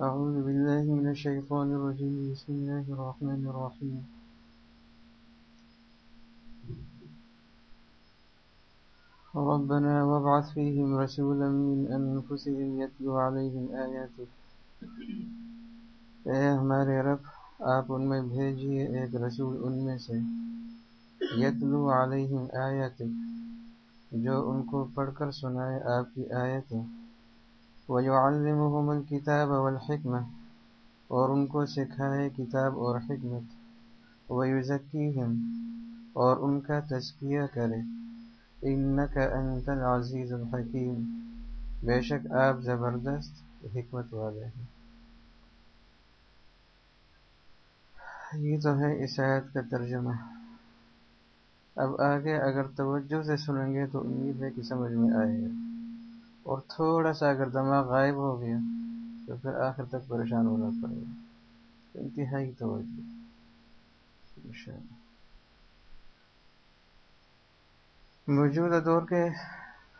أعوذ بالله من الشيطان الرجيم. بسم الله الرحمن الرحيم. ربنا وابعث فيهم رسولا من أنفسهم يتلو عليهم آياتك اے ہمارے رب، آپ ان میں بھیجیے ایک رسول ان میں سے یتلو علیہم آیاتک، جو ان کو پڑھ کر سنائے آپ کی آیتیں۔ وَيُعَلِّمُهُمُ الْكِتَابَ وَالْحِكْمَةِ، اور ان کو سکھائے کتاب اور حکمت. وَيُزَكِّيهِمْ، اور ان کا تزکیہ کرے. إِنَّكَ أَنْتَ الْعَزِيزُ الْحَكِيمُ. بے شک آپ زبردست حکمت والے ہیں. یہ تو ہے اس آیت کا ترجمہ. اب آگے اگر توجہ سے سنیں گے تو امید ہے کہ سمجھ میں آئے گا. اور تھوڑا سا اگر دماغ غائب ہو گیا تو پھر آخر تک پریشان ہونا پڑے گا۔ انتہائی توجہ۔ موجودہ دور کے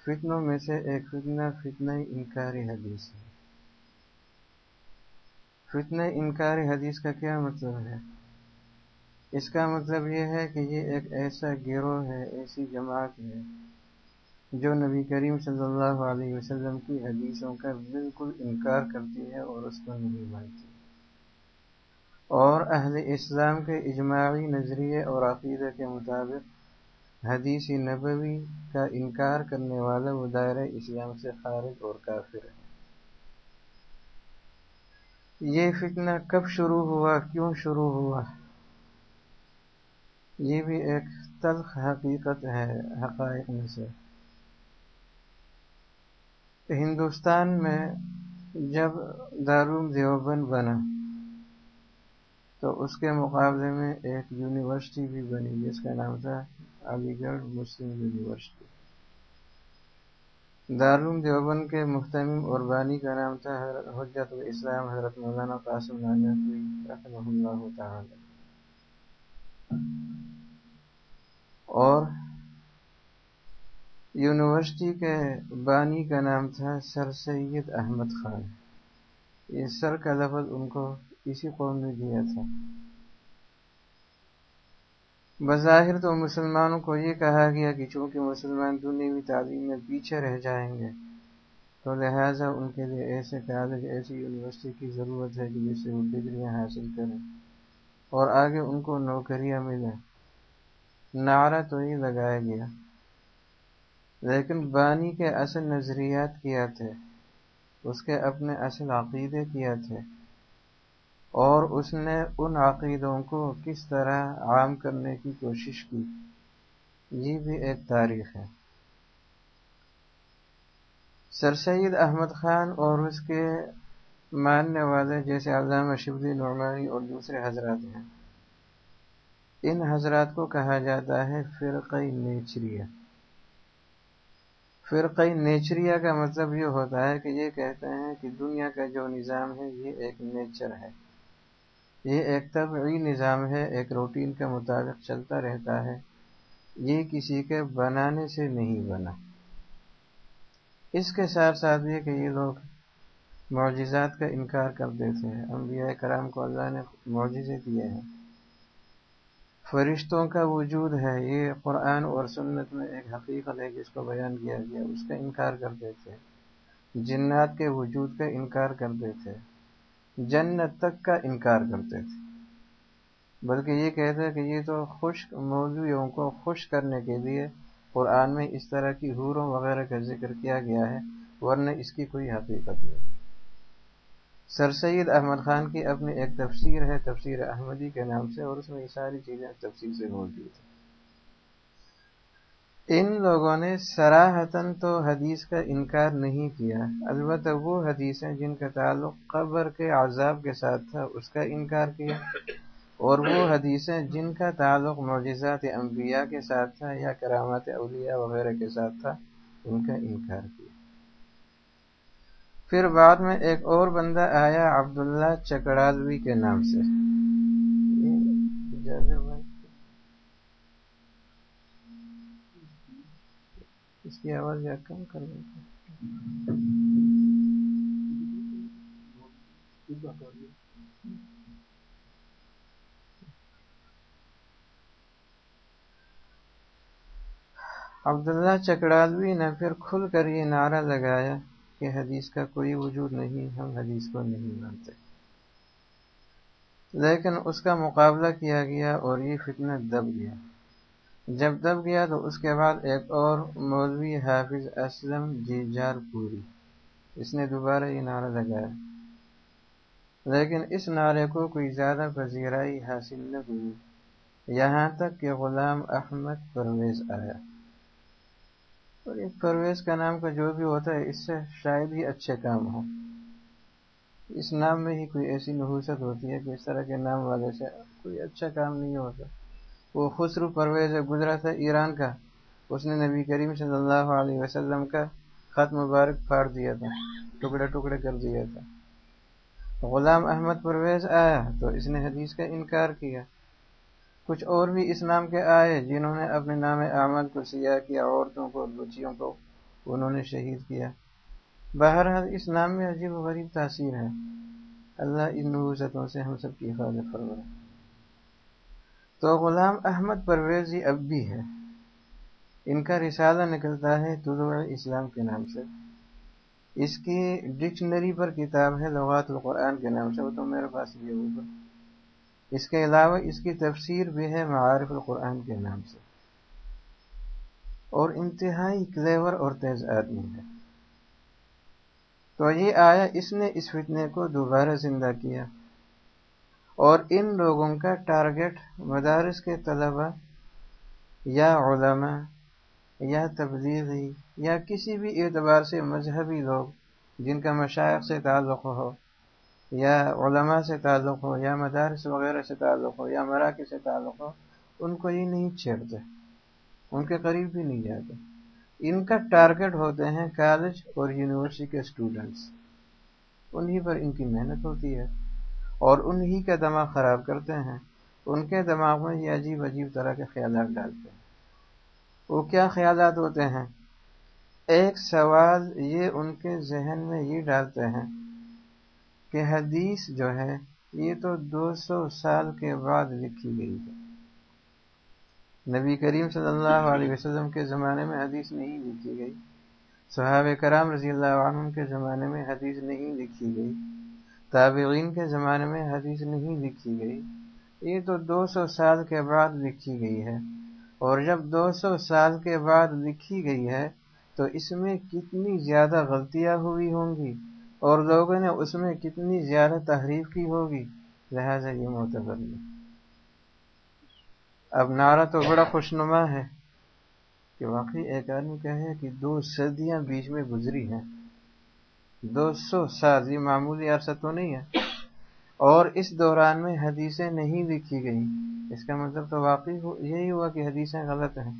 فتنوں میں سے ایک فتنہ فتنہ انکاری حدیث ہے۔ فتنہ انکاری حدیث کا کیا مطلب ہے؟ اس کا مطلب یہ ہے کہ یہ ایک ایسا گروہ ہے، ایسی جماعت ہے جو نبی کریم صلی اللہ علیہ وسلم کی حدیثوں کا بالکل انکار کرتی ہے اور اس کو نہیں مانتی۔ اور اہل اسلام کے اجماعی نظریے اور عقیدہ کے مطابق حدیث نبوی کا انکار کرنے والا وہ دائرہ اسلام سے خارج اور کافر ہے۔ یہ فتنہ کب شروع ہوا؟ کیوں شروع ہوا؟ یہ بھی ایک تلخ حقیقت ہے، حقائق میں سے۔ ہندوستان میں جب دارالعلوم دیوبند بنا، تو اس کے مقابلے میں ایک یونیورسٹی بھی بنی، جس کا نام تھا علی گڑھ مسلم یونیورسٹی۔ دارالعلوم دیوبند کے محتمم اور بانی کا نام تھا حجت الاسلام حضرت مولانا قاسم نانوی رحمہ اللہ تعالی۔ اور یونیورسٹی کے بانی کا نام تھا سر سید احمد خان۔ یہ سر کا لفظ ان کو اسی قوم نے دیا تھا۔ بظاہر تو مسلمانوں کو یہ کہا گیا کہ چونکہ مسلمان دنیاوی تعلیم میں پیچھے رہ جائیں گے، تو لہٰذا ان کے لیے ایسے کالج، ایسی یونیورسٹی کی ضرورت ہے کہ جس سے وہ ڈگریاں حاصل کریں اور آگے ان کو نوکریاں ملیں۔ نعرہ تو ہی لگایا گیا لیکن بانی کے اصل نظریات کیا تھے؟ اس کے اپنے اصل عقیدے کیا تھے؟ اور اس نے ان عقیدوں کو کس طرح عام کرنے کی کوشش کی؟ یہ بھی ایک تاریخ ہے۔ سر سید احمد خان اور اس کے ماننے والے جیسے علامہ شبلی نعمانی اور دوسرے حضرات ہیں۔ ان حضرات کو کہا جاتا ہے فرقی نیچریہ۔ فرقی نیچریہ کا مطلب یہ ہوتا ہے کہ یہ کہتے ہیں کہ دنیا کا جو نظام ہے یہ ایک نیچر ہے۔ یہ ایک طبعی نظام ہے، ایک روٹین کے مطابق چلتا رہتا ہے۔ یہ کسی کے بنانے سے نہیں بنا۔ اس کے ساتھ ساتھ یہ کہ یہ لوگ معجزات کا انکار کر دیتے ہیں۔ انبیاء کرام کو اللہ نے معجزے دیے ہیں۔ فرشتوں کا وجود ہے۔ یہ قرآن اور سنت میں ایک حقیقت ہے، جس کو بیان کیا گیا، اس کا انکار کر دیتے جنات کے وجود کا انکار کر دیتے جنت تک کا انکار کرتے تھے بلکہ یہ کہتے کہ یہ تو خشک موضوعوں کو خوش کرنے کے لیے قرآن میں اس طرح کی حوروں وغیرہ کا ذکر کیا گیا ہے، ورنہ اس کی کوئی حقیقت نہیں۔ سر سید احمد خان کی اپنی ایک تفسیر ہے، تفسیر احمدی کے نام سے، اور اس میں یہ ساری چیزیں تفصیل سے موجود ہیں۔ ان لوگوں نے سراہتاً تو حدیث کا انکار نہیں کیا، البتہ وہ حدیثیں جن کا تعلق قبر کے عذاب کے ساتھ تھا، اس کا انکار کیا۔ اور وہ حدیثیں جن کا تعلق معجزات انبیاء کے ساتھ تھا یا کرامات اولیاء وغیرہ کے ساتھ تھا، ان کا انکار کیا۔ پھر بعد میں ایک اور بندہ آیا، عبداللہ چکڑالوی کے نام سے۔ اس کی آواز یا کم کر عبداللہ چکڑالوی نے پھر کھل کر یہ نعرہ لگایا۔ کہ حدیث کا کوئی وجود نہیں، ہم حدیث کو نہیں مانتے۔ لیکن اس کا مقابلہ کیا گیا اور یہ فتنہ دب گیا۔ جب دب گیا تو اس کے بعد ایک اور مولوی حافظ اسلم جی جار پوری اس نے دوبارہ یہ نعرہ لگایا۔ لیکن اس نعرے کو کوئی زیادہ پذیرائی حاصل نہ ہوئی۔ یہاں تک کہ غلام احمد پرویز آیا۔ اور ایک پرویز کا نام کا جو بھی ہوتا ہے، اس سے شاید ہی اچھے کام ہو اس نام میں ہی کوئی ایسی نحوست ہوتی ہے کہ اس طرح کے نام والے سے کوئی اچھا کام نہیں ہوتا۔ وہ خسرو پرویز گزرا تھا ایران کا۔ اس نے نبی کریم صلی اللہ علیہ وسلم کا خط مبارک پھاڑ دیا تھا، ٹکڑے ٹکڑے کر دیا تھا۔ غلام احمد پرویز آیا تو اس نے حدیث کا انکار کیا۔ کچھ اور بھی اس نام کے آئے جنہوں نے اپنے نام احمد کو سیاہ کیا، عورتوں کو بچیوں کو انہوں نے شہید کیا۔ بہرحال اس نام میں عجیب و غریب تاثیر ہے۔ اللہ ان نوزتوں سے ہم سب کی حفاظت فرمائے۔ تو غلام احمد پرویزی اب بھی ہے۔ ان کا رسالہ نکلتا ہے طلوع اسلام کے نام سے۔ اس کی ڈکشنری پر کتاب ہے لغات القرآن کے نام سے۔ وہ تو میرے پاس یہ اوپر اس کے علاوہ اس کی تفسیر بھی ہے معارف القرآن کے نام سے۔ اور انتہائی کلیور اور تیز آدمی ہے۔ تو یہ آیا اس نے اس فتنے کو دوبارہ زندہ کیا۔ اور ان لوگوں کا ٹارگٹ مدارس کے طلبہ یا علماء یا تبلیغی یا کسی بھی اعتبار سے مذہبی لوگ جن کا مشائق سے تعلق ہو۔ یا علماء سے تعلق ہو، یا مدارس وغیرہ سے تعلق ہو، یا مراکز سے تعلق ہو، ان کو یہ نہیں چھیڑتے۔ ان کے قریب بھی نہیں جاتے۔ ان کا ٹارگٹ ہوتے ہیں کالج اور یونیورسٹی کے اسٹوڈنٹس انہی پر ان کی محنت ہوتی ہے اور انہی کا دماغ خراب کرتے ہیں۔ ان کے دماغ میں یہ عجیب عجیب طرح کے خیالات ڈالتے ہیں۔ وہ کیا خیالات ہوتے ہیں؟ ایک سوال یہ ان کے ذہن میں یہ ڈالتے ہیں کہ حدیث جو ہے، یہ تو دو سو سال کے بعد لکھی گئی ہے۔ نبی کریم صلی اللہ علیہ وسلم کے زمانے میں حدیث نہیں لکھی گئی۔ صحابہ کرام رضی اللہ عنہ کے زمانے میں حدیث نہیں لکھی گئی۔ تابعین کے زمانے میں حدیث نہیں لکھی گئی۔ یہ تو دو سو سال کے بعد لکھی گئی ہے۔ اور جب دو سو سال کے بعد لکھی گئی ہے، تو اس میں کتنی زیادہ غلطیاں ہوئی ہوں گی؟ اور لوگوں نے اس میں کتنی زیادہ تحریف کی ہوگی؟ لہذا یہ معتبر نہیں۔ اب نعرہ تو بڑا خوشنما ہے کہ واقعی ایک آدمی کہے کہ دو صدیاں بیچ میں گزری ہیں۔ دو سو سال یہ معمولی عرصہ تو نہیں ہے۔ اور اس دوران میں حدیثیں نہیں لکھی گئیں۔ اس کا مطلب تو واقعی یہی ہوا کہ حدیثیں غلط ہیں۔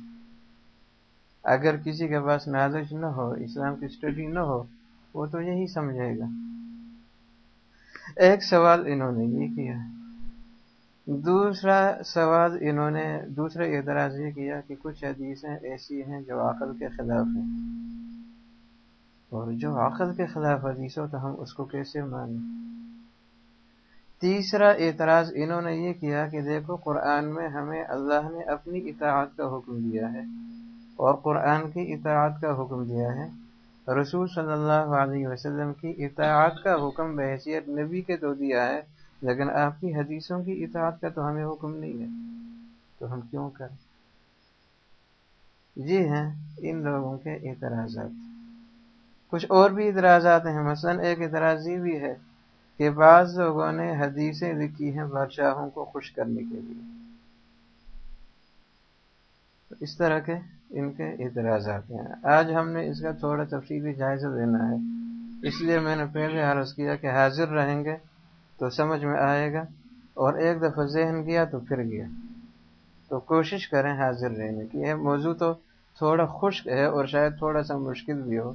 اگر کسی کے پاس نالج نہ ہو، اسلام کی اسٹڈی نہ ہو وہ تو یہی سمجھے گا۔ ایک سوال انہوں نے یہ کیا۔ دوسرا سوال انہوں نے دوسرا اعتراض یہ کیا کہ کچھ حدیثیں ایسی ہیں جو عقل کے خلاف ہیں۔ اور جو عقل کے خلاف حدیث ہو تو ہم اس کو کیسے مانیں؟ تیسرا اعتراض انہوں نے یہ کیا کہ دیکھو، قرآن میں ہمیں اللہ نے اپنی اطاعت کا حکم دیا ہے۔ اور قرآن کی اطاعت کا حکم دیا ہے۔ رسول صلی اللہ علیہ وسلم کی اطاعت کا حکم بحثیت نبی کے تو دیا ہے، لیکن آپ کی حدیثوں کی اطاعت کا تو ہمیں حکم نہیں ہے۔ تو ہم کیوں کریں؟ جی ہیں ان لوگوں کے اعتراضات۔ کچھ اور بھی اعتراضات ہیں، مثلا ایک اعتراض یہ بھی ہے کہ بعض لوگوں نے حدیثیں لکھی ہیں بادشاہوں کو خوش کرنے کے لیے۔ اس طرح کے ان کے اعتراضات ہیں۔ آج ہم نے اس کا تھوڑا تفصیلی جائزہ دینا ہے۔ اس لیے میں نے پہلے عرض کیا کہ حاضر رہیں گے تو سمجھ میں آئے گا اور ایک دفعہ ذہن گیا تو پھر گیا۔ تو کوشش کریں حاضر رہنے کی۔ یہ موضوع تو تھوڑا خشک ہے اور شاید تھوڑا سا مشکل بھی ہو،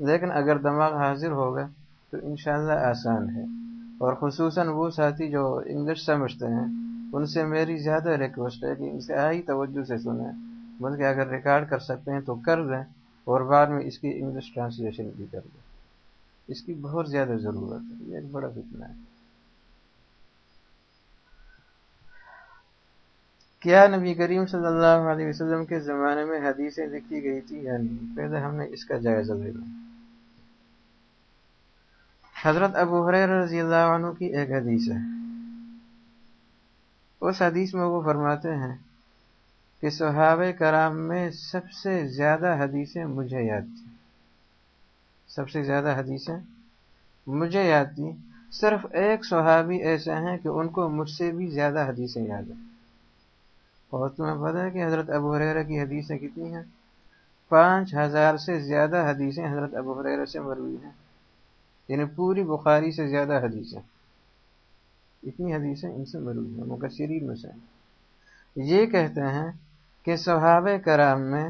لیکن اگر دماغ حاضر ہوگا تو انشاءاللہ آسان ہے۔ اور خصوصاً وہ ساتھی جو انگلش سمجھتے ہیں، ان سے میری زیادہ ریکویسٹ ہے کہ ان سے آئی توجہ سے سنیں۔ بلکہ اگر ریکارڈ کر سکتے ہیں تو کر لیں اور بعد میں اس کی انگلش ٹرانسلیشن بھی کر لیں اس کی بہت زیادہ ضرورت ہے، یہ ایک بڑا فتنہ ہے۔ کیا نبی کریم صلی اللہ علیہ وسلم کے زمانے میں حدیثیں لکھی گئی تھی یا نہیں؟ پہلے ہم نے اس کا جائزہ لے لیا۔ حضرت ابو حریر رضی اللہ عنہ کی ایک حدیث ہے۔ اس حدیث میں وہ فرماتے ہیں کہ صحابہ کرام میں سب سے زیادہ حدیثیں مجھے یاد تھیں۔ سب سے زیادہ حدیثیں مجھے یاد تھیں۔ صرف ایک صحابی ایسے ہیں کہ ان کو مجھ سے بھی زیادہ حدیثیں یاد ہیں۔ اور تمہیں پتا ہے کہ حضرت ابو حریرہ کی حدیثیں کتنی ہیں؟ پانچ ہزار سے زیادہ حدیثیں حضرت ابو حریرہ سے مروی ہیں۔ یعنی پوری بخاری سے زیادہ حدیثیں۔ اتنی حدیثیں ان سے مروی ہیں مکثرین میں سے یہ کہتے ہیں کہ صحابہ کرام میں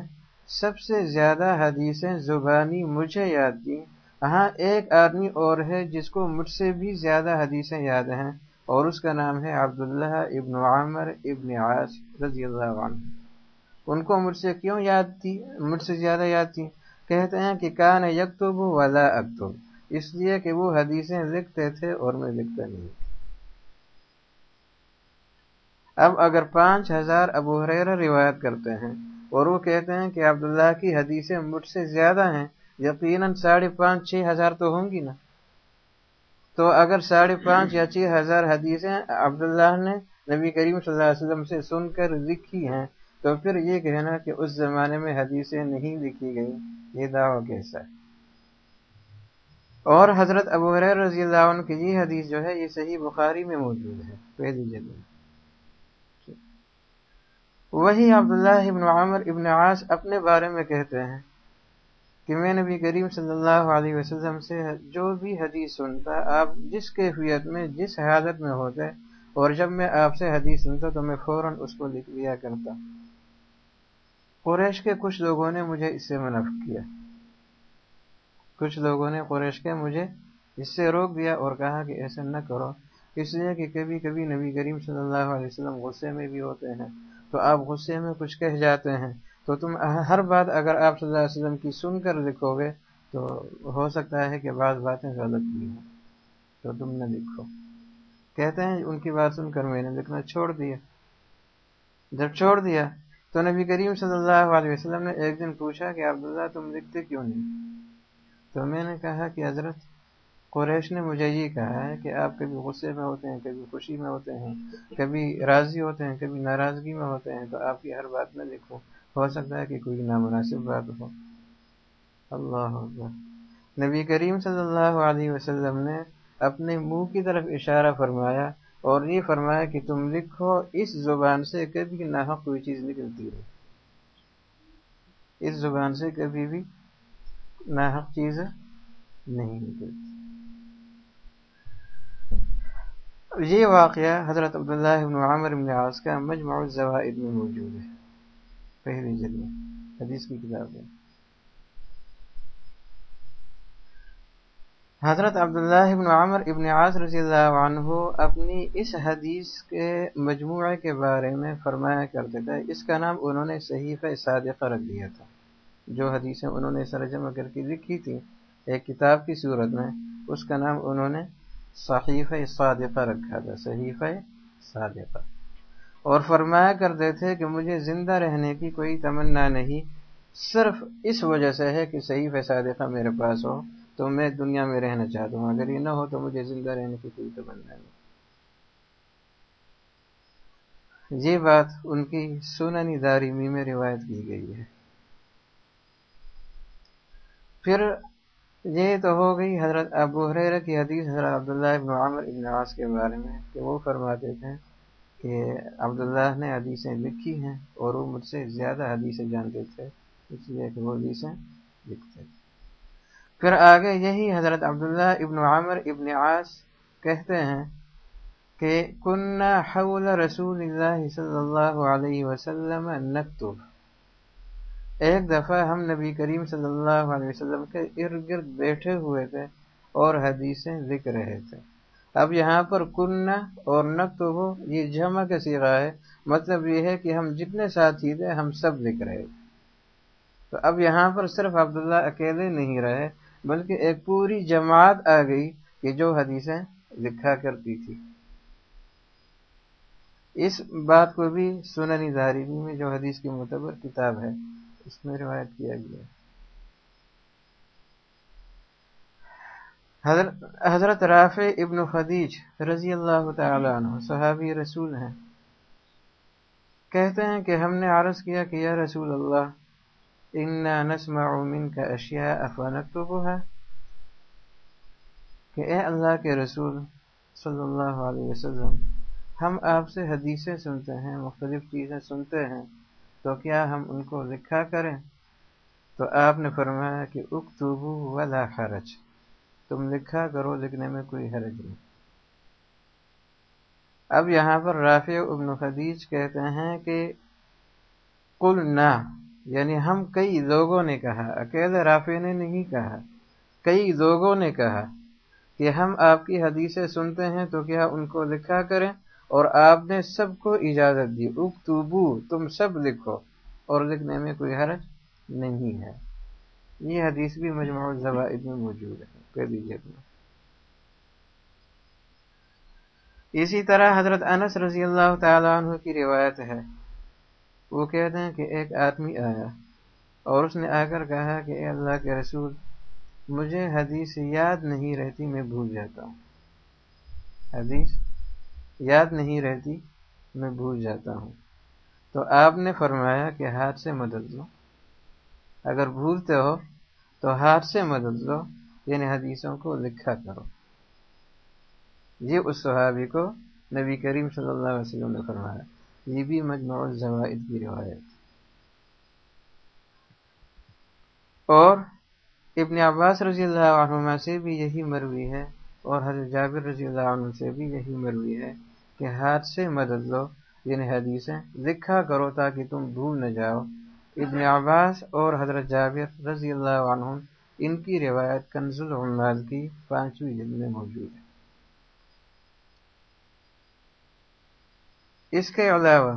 سب سے زیادہ حدیثیں زبانی مجھے یاد تھیں۔ ہاں ایک آدمی اور ہے جس کو مجھ سے بھی زیادہ حدیثیں یاد ہیں اور اس کا نام ہے عبداللہ ابن عامر ابن عاص رضی اللہ عنہ۔ ان کو مجھ سے کیوں یاد تھی؟ مجھ سے زیادہ یاد تھی۔ کہتے ہیں کہ کان یکتب ولا اکتب، اس لیے کہ وہ حدیثیں لکھتے تھے اور میں لکھتا نہیں۔ اب اگر پانچ ہزار ابو حریرہ روایت کرتے ہیں اور وہ کہتے ہیں کہ عبداللہ کی حدیثیں مجھ سے زیادہ ہیں، یقیناً ساڑھے پانچ، چھ ہزار تو ہوں گی نا۔ تو اگر ساڑھے پانچ یا چھ ہزار حدیثیں عبداللہ نے نبی کریم صلی اللہ علیہ وسلم سے سن کر لکھی ہیں، تو پھر یہ کہنا کہ اس زمانے میں حدیثیں نہیں لکھی گئی یہ دعویٰ کیسا ہے؟ اور حضرت ابو حریر رضی اللہ عنہ کی یہ حدیث جو ہے، یہ صحیح بخاری میں موجود ہے۔ پہلی جگہ وہی عبداللہ ابن عامر ابن عاص اپنے بارے میں کہتے ہیں کہ میں نبی کریم صلی اللہ علیہ وسلم سے جو بھی حدیث سنتا، آپ جس کیفیت میں، جس حالت میں ہوتے، اور جب میں آپ سے حدیث سنتا تو میں فوراً اس کو لکھ لیا کرتا۔ قریش کے کچھ لوگوں نے مجھے اس سے منف کیا۔ کچھ لوگوں نے قریش کے مجھے اس سے روک دیا اور کہا کہ ایسا نہ کرو، اس لیے کہ کبھی کبھی نبی کریم صلی اللہ علیہ وسلم غصے میں بھی ہوتے ہیں۔ تو آپ غصے میں کچھ کہہ جاتے ہیں۔ تو تم ہر بات اگر آپ صلی اللہ علیہ وسلم کی سن کر لکھو گے تو ہو سکتا ہے کہ بعض باتیں غلط بھی ہوں۔ تو تم نہ لکھو۔ کہتے ہیں ان کی بات سن کر میں نے لکھنا چھوڑ دیا۔ جب چھوڑ دیا تو نبی کریم صلی اللہ علیہ وسلم نے ایک دن پوچھا کہ عبداللہ تم لکھتے کیوں نہیں؟ تو میں نے کہا کہ حضرت قریش نے مجھے یہ کہا ہے کہ آپ کبھی غصے میں ہوتے ہیں، کبھی خوشی میں ہوتے ہیں، کبھی راضی ہوتے ہیں، کبھی ناراضگی میں ہوتے ہیں، تو آپ کی ہر بات میں لکھو ہو سکتا ہے کہ کوئی نامناسب بات ہو۔ اللہ نبی کریم صلی اللہ علیہ وسلم نے اپنے منہ کی طرف اشارہ فرمایا اور یہ فرمایا کہ تم لکھو، اس زبان سے کبھی ناحق کوئی چیز نکلتی رہے اس زبان سے کبھی بھی ناحق چیز نہیں نکلتی۔ یہ واقعہ حضرت عبداللہ بن عامر بن عاص کا مجموع الزوائد میں موجود ہے۔ پہلی جلد حدیث کی کتاب ہے۔ حضرت عبداللہ بن عامر ابن عاص رضی اللہ عنہ اپنی اس حدیث کے مجموعے کے بارے میں فرمایا کرتے تھے۔ اس کا نام انہوں نے صحیف صادقہ رکھ دیا تھا۔ جو حدیثیں انہوں نے سرجمہ کر کے لکھی تھی ایک کتاب کی صورت میں اس کا نام انہوں نے صحیف صادقہ رکھا تھا صحیف صادقہ۔ اور فرمایا کرتے تھے کہ مجھے زندہ رہنے کی کوئی تمنا نہیں، صرف اس وجہ سے ہے کہ صحیح صادقہ میرے پاس ہو، تو میں دنیا میں رہنا چاہتا ہوں۔ اگر یہ نہ ہو تو مجھے زندہ رہنے کی کوئی تمنا نہیں۔ یہ بات ان کی سننی دارمی میں روایت کی گئی ہے۔ پھر یہ تو ہو گئی حضرت ابو حریر کی حدیث، حضرت عبداللہ ابن عامر ابن عاص کے بارے میں، کہ وہ فرماتے تھے کہ عبداللہ نے حدیثیں لکھی ہیں اور وہ مجھ سے زیادہ حدیثیں جانتے تھے، اس لیے کہ وہ حدیثیں لکھتے تھے۔ پھر آگے یہی حضرت عبداللہ ابن عامر ابن عاص کہتے ہیں کہ کنہ حول رسول اللہ صلی اللہ علیہ وسلم نکتب ایک دفعہ ہم نبی کریم صلی اللہ علیہ وسلم کے ارد گرد بیٹھے ہوئے تھے اور حدیثیں لکھ رہے تھے۔ اب یہاں پر کنہ اور نقط ہو، یہ جمع کا سیرا ہے۔ مطلب یہ ہے کہ ہم جتنے ساتھی تھے، ہم سب لکھ رہے تھے۔ تو اب یہاں پر صرف عبداللہ اکیلے نہیں رہے، بلکہ ایک پوری جماعت آ گئی کہ جو حدیثیں لکھا کرتی تھی۔ اس بات کو بھی سننی دارمی میں جو حدیث کی معتبر کتاب ہے۔ اس میں روایت کیا گیا۔ حضرت رافع ابن خدیج رضی اللہ تعالی عنہ صحابی رسول ہیں۔ کہتے ہیں کہ ہم نے عرض کیا کہ یا رسول اللہ، انا نسمع منك اشیاء افنكتبها کہ اے اللہ کے رسول صلی اللہ علیہ وسلم، ہم آپ سے حدیثیں سنتے ہیں، مختلف چیزیں سنتے ہیں۔ تو کیا ہم ان کو لکھا کریں؟ تو آپ نے فرمایا کہ اکتبو ولا حرج۔ تم لکھا کرو، لکھنے میں کوئی حرج نہیں۔ اب یہاں پر رافع ابن خدیج کہتے ہیں کہ کل نہ یعنی ہم کئی لوگوں نے کہا، اکیلے رافع نے نہیں کہا، کئی لوگوں نے کہا کہ ہم آپ کی حدیثیں سنتے ہیں تو کیا ان کو لکھا کریں؟ اور آپ نے سب کو اجازت دی۔ اکتوبو، تم سب لکھو۔ اور لکھنے میں کوئی حرج نہیں ہے۔ یہ حدیث بھی مجموع الزوائد میں موجود ہے۔ اسی طرح حضرت انس رضی اللہ تعالیٰ عنہ کی روایت ہے۔ وہ کہتے ہیں کہ ایک آدمی آیا اور اس نے آ کر کہا کہ اے اللہ کے رسول، مجھے حدیث یاد نہیں رہتی، میں بھول جاتا ہوں۔ حدیث یاد نہیں رہتی، میں بھول جاتا ہوں۔ تو آپ نے فرمایا کہ ہاتھ سے مدد لو۔ اگر بھولتے ہو، تو ہاتھ سے مدد لو یعنی حدیثوں کو لکھا کرو۔ یہ اس صحابی کو نبی کریم صلی اللہ علیہ وسلم نے فرمایا۔ یہ بھی مجموع الزوائد کی روایت۔ اور ابن عباس رضی اللہ عنہ سے بھی یہی مروی ہے، اور حضرت جابر رضی اللہ عنہ سے بھی یہی مروی ہے۔ کہ ہاتھ سے مدد لو یعنی حدیثیں، لکھا کرو تاکہ تم بھول نہ جاؤ۔ ابن عباس اور حضرت جابر رضی اللہ عنہ ان کی روایت کنز العمال کی پانچویں جلد میں موجود ہے۔ اس کے علاوہ،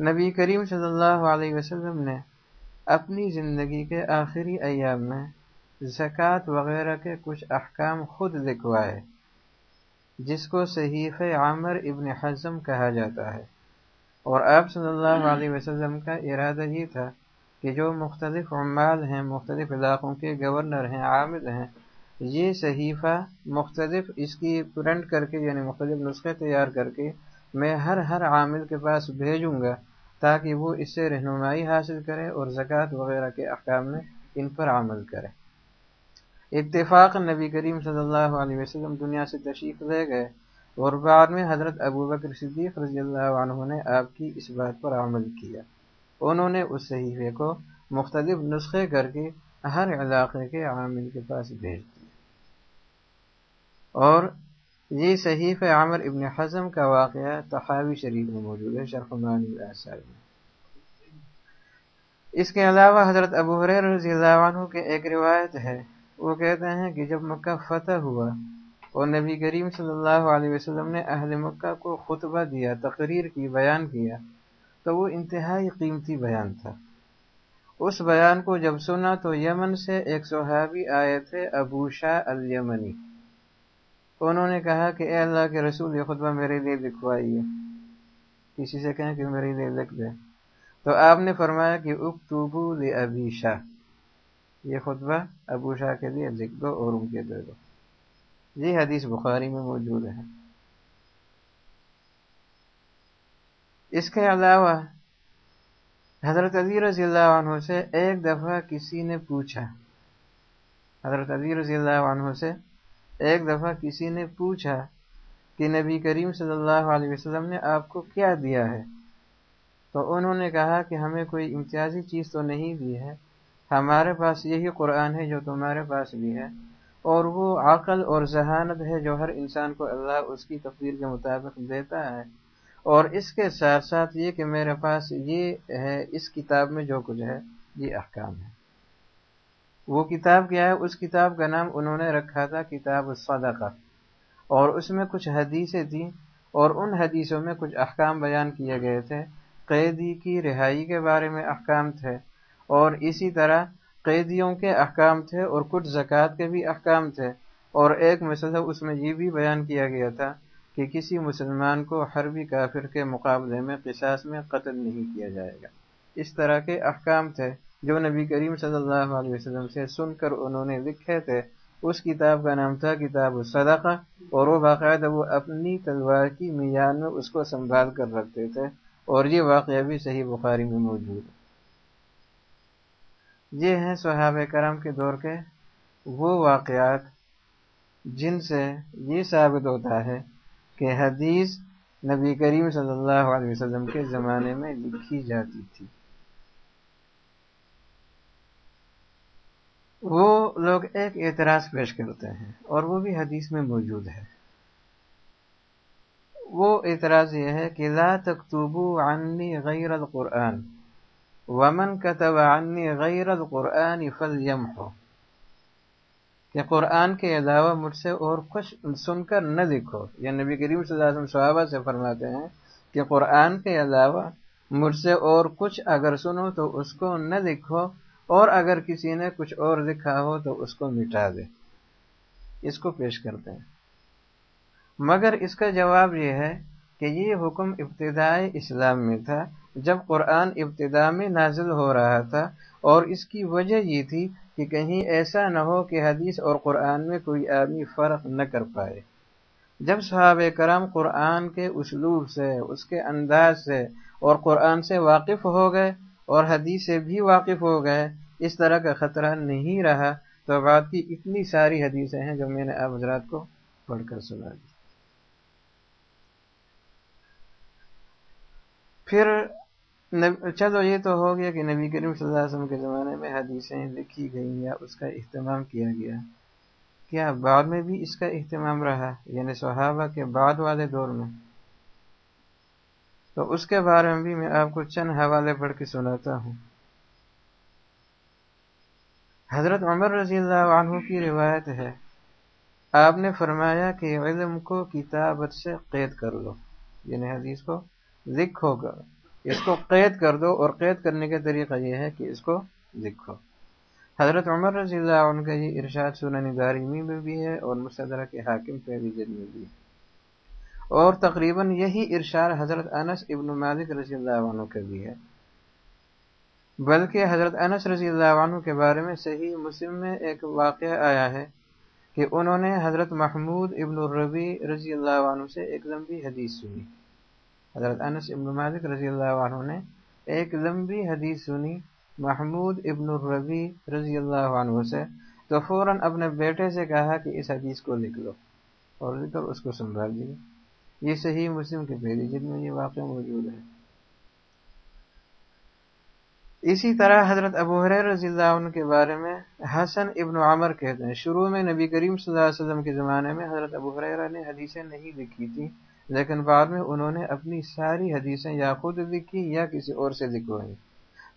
نبی کریم صلی اللہ علیہ وسلم نے اپنی زندگی کے آخری ایام میں زکوٰۃ وغیرہ کے کچھ احکام خود لکھوائے۔ جس کو صحیف عامر ابن حزم کہا جاتا ہے۔ اور آپ صلی اللہ علیہ وسلم کا ارادہ یہ تھا کہ جو مختلف عمال ہیں مختلف علاقوں کے گورنر ہیں عامل ہیں یہ صحیفہ مختلف اس کی پرنٹ کر کے یعنی مختلف نسخے تیار کر کے میں ہر ہر عامل کے پاس بھیجوں گا تاکہ وہ اس سے رہنمائی حاصل کرے اور زکوٰۃ وغیرہ کے احکام میں ان پر عمل کرے۔ اتفاق نبی کریم صلی اللہ علیہ وسلم دنیا سے تشریف لے گئے اور بعد میں حضرت ابو بکر صدیق رضی اللہ عنہ نے آپ کی اس بات پر عمل کیا۔ انہوں نے اس صحیفے کو مختلف نسخے کر کے ہر علاقے کے عامل کے پاس بھیج دیا۔ اور یہ صحیف عامر ابن حزم کا واقعہ تحاوی شریف میں موجود ہے شرف شرفمانی میں۔ اس کے علاوہ حضرت ابو حریر رضی اللہ عنہ کے ایک روایت ہے۔ وہ کہتے ہیں کہ جب مکہ فتح ہوا اور نبی کریم صلی اللہ علیہ وسلم نے اہل مکہ کو خطبہ دیا، تقریر کی، بیان کیا، تو وہ انتہائی قیمتی بیان تھا۔ اس بیان کو جب سنا تو یمن سے ایک صحابی آئے تھے، ابو شاہ الیمنی۔ انہوں نے کہا کہ اے اللہ کے رسول، یہ خطبہ میرے لیے لکھوائیے۔ کسی سے کہیں کہ میرے لیے لکھ دے۔ تو آپ نے فرمایا کہ اکتوبو ابی شاہ۔ یہ خطبہ ابو شاہ کے لیے لکھ دو اور ان کے دے دو۔ یہ حدیث بخاری میں موجود ہے۔ اس کے علاوہ حضرت علی رضی اللہ عنہ سے ایک دفعہ کسی نے پوچھا۔ حضرت علی رضی اللہ عنہ سے ایک دفعہ کسی نے پوچھا کہ نبی کریم صلی اللہ علیہ وسلم نے آپ کو کیا دیا ہے؟ تو انہوں نے کہا کہ ہمیں کوئی امتیازی چیز تو نہیں دی ہے ہمارے پاس یہی قرآن ہے جو تمہارے پاس بھی ہے، اور وہ عقل اور ذہانت ہے جو ہر انسان کو اللہ اس کی تقدیر کے مطابق دیتا ہے۔ اور اس کے ساتھ ساتھ یہ کہ میرے پاس یہ ہے، اس کتاب میں جو کچھ ہے، یہ احکام ہے وہ کتاب کیا ہے؟ اس کتاب کا نام انہوں نے رکھا تھا کتاب الصدقہ۔ اور اس میں کچھ حدیثیں تھیں اور ان حدیثوں میں کچھ احکام بیان کیے گئے تھے۔ قیدی کی رہائی کے بارے میں احکام تھے۔ اور اسی طرح قیدیوں کے احکام تھے اور کچھ زکوٰۃ کے بھی احکام تھے۔ اور ایک مسئلہ اس میں یہ بھی بیان کیا گیا تھا کہ کسی مسلمان کو حربی کافر کے مقابلے میں قصاص میں قتل نہیں کیا جائے گا۔ اس طرح کے احکام تھے جو نبی کریم صلی اللہ علیہ وسلم سے سن کر انہوں نے لکھے تھے۔ اس کتاب کا نام تھا کتاب الصدقہ اور وہ باقاعدہ وہ اپنی تلوار کی میان میں اس کو سنبھال کر رکھتے تھے۔ اور یہ واقعہ بھی صحیح بخاری میں موجود ہے۔ یہ ہیں صحابہ کرم کے دور کے وہ واقعات جن سے یہ ثابت ہوتا ہے کہ حدیث نبی کریم صلی اللہ علیہ وسلم کے زمانے میں لکھی جاتی تھی۔ وہ لوگ ایک اعتراض پیش کرتے ہیں اور وہ بھی حدیث میں موجود ہے۔ وہ اعتراض یہ ہے کہ لا تکتبو عنی غیر القرآن۔ ومن کتب عنی غیر القرآن فلیمحو کہ قرآن کے علاوہ مجھ سے اور کچھ سن کر نہ لکھو۔ یا نبی کریم صلی اللہ علیہ وسلم صحابہ سے فرماتے ہیں کہ قرآن کے علاوہ مجھ سے اور کچھ اگر سنو تو اس کو نہ لکھو اور اگر کسی نے کچھ اور لکھا ہو تو اس کو مٹا دے۔ اس کو پیش کرتے ہیں۔ مگر اس کا جواب یہ ہے کہ یہ حکم ابتدائی اسلام میں تھا جب قرآن ابتدا میں نازل ہو رہا تھا اور اس کی وجہ یہ تھی کہ کہیں ایسا نہ ہو کہ حدیث اور قرآن میں کوئی آدمی فرق نہ کر پائے۔ جب صحابہ کرام قرآن کے اسلوب سے، اس کے انداز سے اور قرآن سے واقف ہو گئے اور حدیث سے بھی واقف ہو گئے، اس طرح کا خطرہ نہیں رہا۔ تو بات کی اتنی ساری حدیثیں ہیں جو میں نے آپ حضرات کو پڑھ کر سنا دی پھر چلو یہ تو ہو گیا کہ نبی کریم صلی اللہ علیہ وسلم کے زمانے میں حدیثیں لکھی گئیں یا اس کا اہتمام کیا گیا۔ کیا بعد میں بھی اس کا اہتمام رہا؟ یعنی صحابہ کے بعد والے دور میں۔ تو اس کے بارے میں بھی میں آپ کو چند حوالے پڑھ کے سناتا ہوں۔ حضرت عمر رضی اللہ عنہ کی روایت ہے، آپ نے فرمایا کہ علم کو کتابت سے قید کر لو۔ یعنی حدیث کو لکھو گا اس کو قید کر دو اور قید کرنے کا طریقہ یہ ہے کہ اس کو لکھو حضرت عمر رضی اللہ عنہ کا یہ ارشاد سنن دارمی میں بھی ہے اور مصدرہ کے حاکم پہلی میں بھی اور تقریباً یہی ارشاد حضرت انس ابن مالک رضی اللہ عنہ کا بھی ہے۔ بلکہ حضرت انس رضی اللہ عنہ کے بارے میں صحیح مسلم میں ایک واقعہ آیا ہے کہ انہوں نے حضرت محمود ابن الربی رضی اللہ عنہ سے ایک لمبی حدیث سنی۔ حضرت انس ابن مالک رضی اللہ عنہ نے ایک لمبی حدیث سنی، محمود ابن الربی رضی اللہ عنہ سے، تو فوراً اپنے بیٹے سے کہا کہ اس حدیث کو لکھ لو اور لکھ کر اس کو سنبھال دیے یہ صحیح مسلم کے پہلی جن میں یہ واقعہ موجود ہے۔ اسی طرح حضرت ابو حریر رضی اللہ عنہ کے بارے میں حسن ابن عمر کہتے ہیں۔ شروع میں نبی کریم صلی اللہ علیہ وسلم کے زمانے میں حضرت ابو حریرہ نے حدیثیں نہیں لکھی تھیں۔ لیکن بعد میں انہوں نے اپنی ساری حدیثیں یا خود لکھی یا کسی اور سے لکھوائی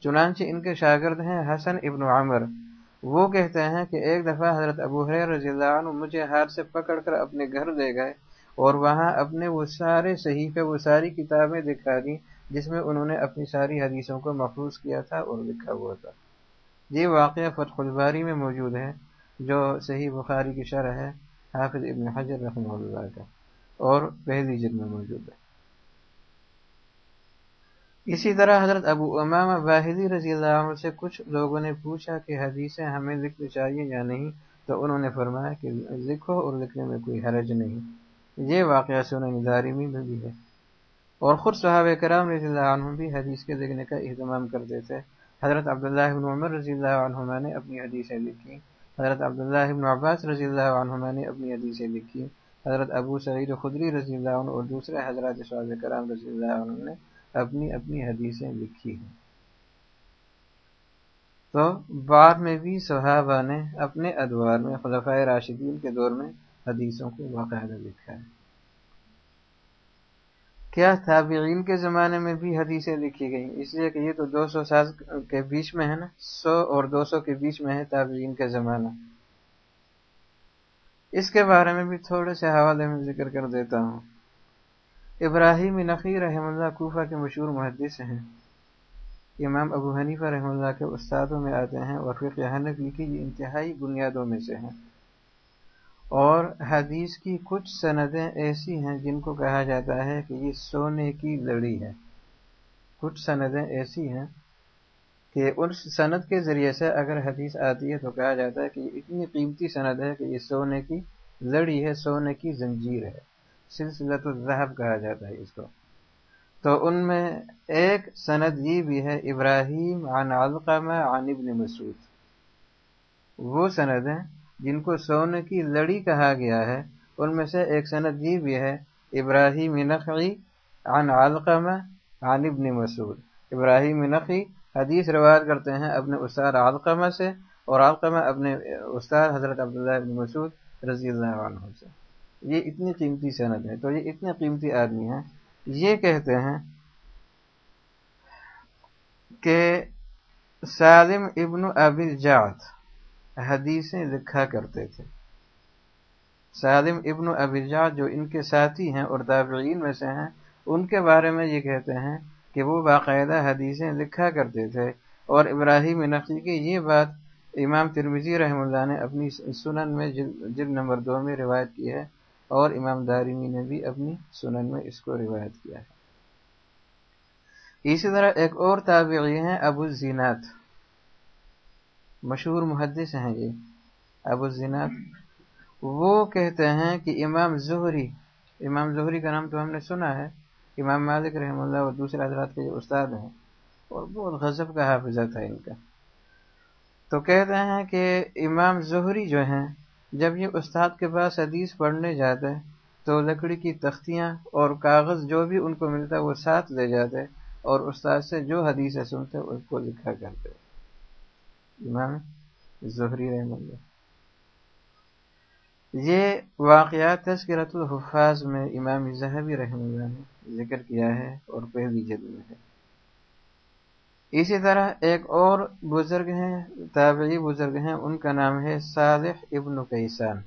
چنانچہ ان کے شاگرد ہیں حسن ابن عمر۔ وہ کہتے ہیں کہ ایک دفعہ حضرت ابو حریر رضی اللہ عنہ مجھے ہاتھ سے پکڑ کر اپنے گھر لے گئے اور وہاں اپنے وہ سارے صحیفے، وہ ساری کتابیں دکھا دی جس میں انہوں نے اپنی ساری حدیثوں کو محفوظ کیا تھا اور لکھا ہوا تھا۔ یہ واقعہ فتح الباری میں موجود ہے، جو صحیح بخاری کی شرح ہے، حافظ ابن حجر رحمہ اللہ کا۔ اور پہلی میں موجود ہے۔ اسی طرح حضرت ابو امام واحدی رضی اللہ عنہ سے کچھ لوگوں نے پوچھا کہ حدیثیں ہمیں لکھنی چاہیے یا نہیں، تو انہوں نے فرمایا کہ لکھو اور لکھنے میں کوئی حرج نہیں۔ یہ واقعہ سنن دارمی میں بھی ہے۔ اور خود صحابہ کرام رضی اللہ عنہ بھی حدیث کے لکھنے کا اہتمام کرتے تھے حضرت عبداللہ بن عمر رضی اللہ عنہ نے اپنی حدیثیں لکھی حضرت عبداللہ بن عباس رضی اللہ عنہ نے اپنی حدیثیں لکھی حضرت ابو سعید خدری رضی اللہ عنہ اور دوسرے حضرات صحابہ کرام رضی اللہ عنہ نے اپنی اپنی حدیثیں لکھی ہیں۔ تو بعد میں بھی صحابہ نے اپنے ادوار میں خلفۂ راشدین کے دور میں حدیثوں کو باقاعدہ لکھا ہے۔ کیا تابعین کے زمانے میں بھی حدیثیں لکھی گئیں؟ اس لیے کہ یہ تو دو سو سال کے بیچ میں ہے نا، سو اور دو سو کے بیچ میں ہے تابعین کا زمانہ۔ اس کے بارے میں بھی تھوڑے سے حوالے میں ذکر کر دیتا ہوں۔ ابراہیم نقی رحم اللہ کوفہ کے مشہور محدث ہیں۔ امام ابو حنیفہ رحم اللہ کے استادوں میں آتے ہیں اور فقہ حنفی کی یہ انتہائی بنیادوں میں سے ہیں۔ اور حدیث کی کچھ سندیں ایسی ہیں جن کو کہا جاتا ہے کہ یہ سونے کی لڑی ہے۔ کچھ سندیں ایسی ہیں کہ اس سند کے ذریعے سے اگر حدیث آتی ہے تو کہا جاتا ہے کہ یہ اتنی قیمتی سند ہے کہ یہ سونے کی لڑی ہے، سونے کی زنجیر ہے۔ سلسلہ تو ذہب کہا جاتا ہے اس کو۔ تو ان میں ایک سند یہ بھی ہے، ابراہیم عن علقمہ عن ابن مسعود۔ وہ سند ہیں جن کو سونے کی لڑی کہا گیا ہے۔ ان میں سے ایک سند یہ بھی ہے، ابراہیم نقی عن علقمہ عن ابن مسعود۔ ابراہیم نقی حدیث روایت کرتے ہیں اپنے استاد علقمہ سے اور علقمہ اپنے استاد حضرت عبداللہ ابن مسعود رضی اللہ عنہ سے۔ یہ اتنی قیمتی صنعت ہے تو یہ اتنے قیمتی آدمی ہیں۔ یہ کہتے ہیں کہ سالم ابن ابل جات حدیثیں لکھا کرتے تھے۔ سالم ابن ابل جات جو ان کے ساتھی ہیں اور تابعین میں سے ہیں، ان کے بارے میں یہ کہتے ہیں کہ وہ باقاعدہ حدیثیں لکھا کرتے تھے۔ اور ابراہیم نقی کی یہ بات امام ترمیزی رحم اللہ نے اپنی سنن میں جلد نمبر دو میں روایت کی ہے اور امام دارمی نے بھی اپنی سنن میں اس کو روایت کیا ہے۔ اسی طرح ایک اور تابعی ہیں، ابو الزینات۔ مشہور محدث ہیں یہ۔ ابو الزینات۔ وہ کہتے ہیں کہ امام زہری امام زہری کا نام تو ہم نے سنا ہے امام مالک رحم اللہ اور دوسرے حضرات کے جو استاد ہیں، اور بہت غضب کا حافظہ تھا ان کا۔ تو کہتے ہیں کہ امام زہری جو ہیں، جب یہ استاد کے پاس حدیث پڑھنے جاتے، تو لکڑی کی تختیاں اور کاغذ جو بھی ان کو ملتا، وہ ساتھ لے جاتے اور استاد سے جو حدیثیں سنتے اس کو لکھا کرتے۔ امام زہری رحم اللہ۔ یہ واقعات تذکرت الحفاظ میں امام زہبی رحم اللہ نے ذکر کیا ہے اور پہلی جلد میں ہے اسی طرح ایک اور بزرگ ہیں، تابعی بزرگ ہیں، ان کا نام ہے صالح ابن کیسان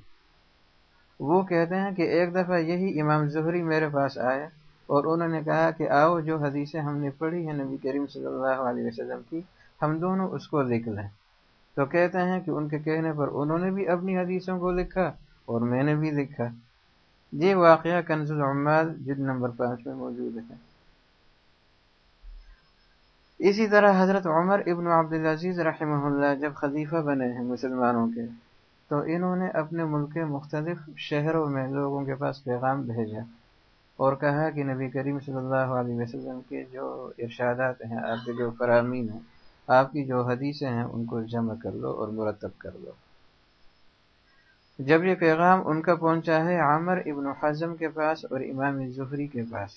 وہ کہتے ہیں کہ ایک دفعہ یہی امام ظہری میرے پاس آئے اور انہوں نے کہا کہ آؤ جو حدیثیں ہم نے پڑھی ہیں نبی کریم صلی اللہ علیہ وسلم کی، ہم دونوں اس کو لکھ لیں۔ تو کہتے ہیں کہ ان کے کہنے پر انہوں نے بھی اپنی حدیثوں کو لکھا اور میں نے بھی لکھا۔ یہ واقعہ کنز العمال جد نمبر پانچ میں موجود ہے۔ اسی طرح حضرت عمر ابن عبدالعزیز رحمہ اللہ جب خلیفہ بنے ہیں مسلمانوں کے، تو انہوں نے اپنے ملک کے مختلف شہروں میں لوگوں کے پاس پیغام بھیجا اور کہا کہ نبی کریم صلی اللہ علیہ وسلم کے جو ارشادات ہیں، آپ کے جو فرامین ہیں، آپ کی جو حدیثیں ہیں، ان کو جمع کر لو اور مرتب کر لو۔ جب یہ پیغام ان کا پہنچا ہے عامر ابن حزم کے پاس اور امام ظہری کے پاس۔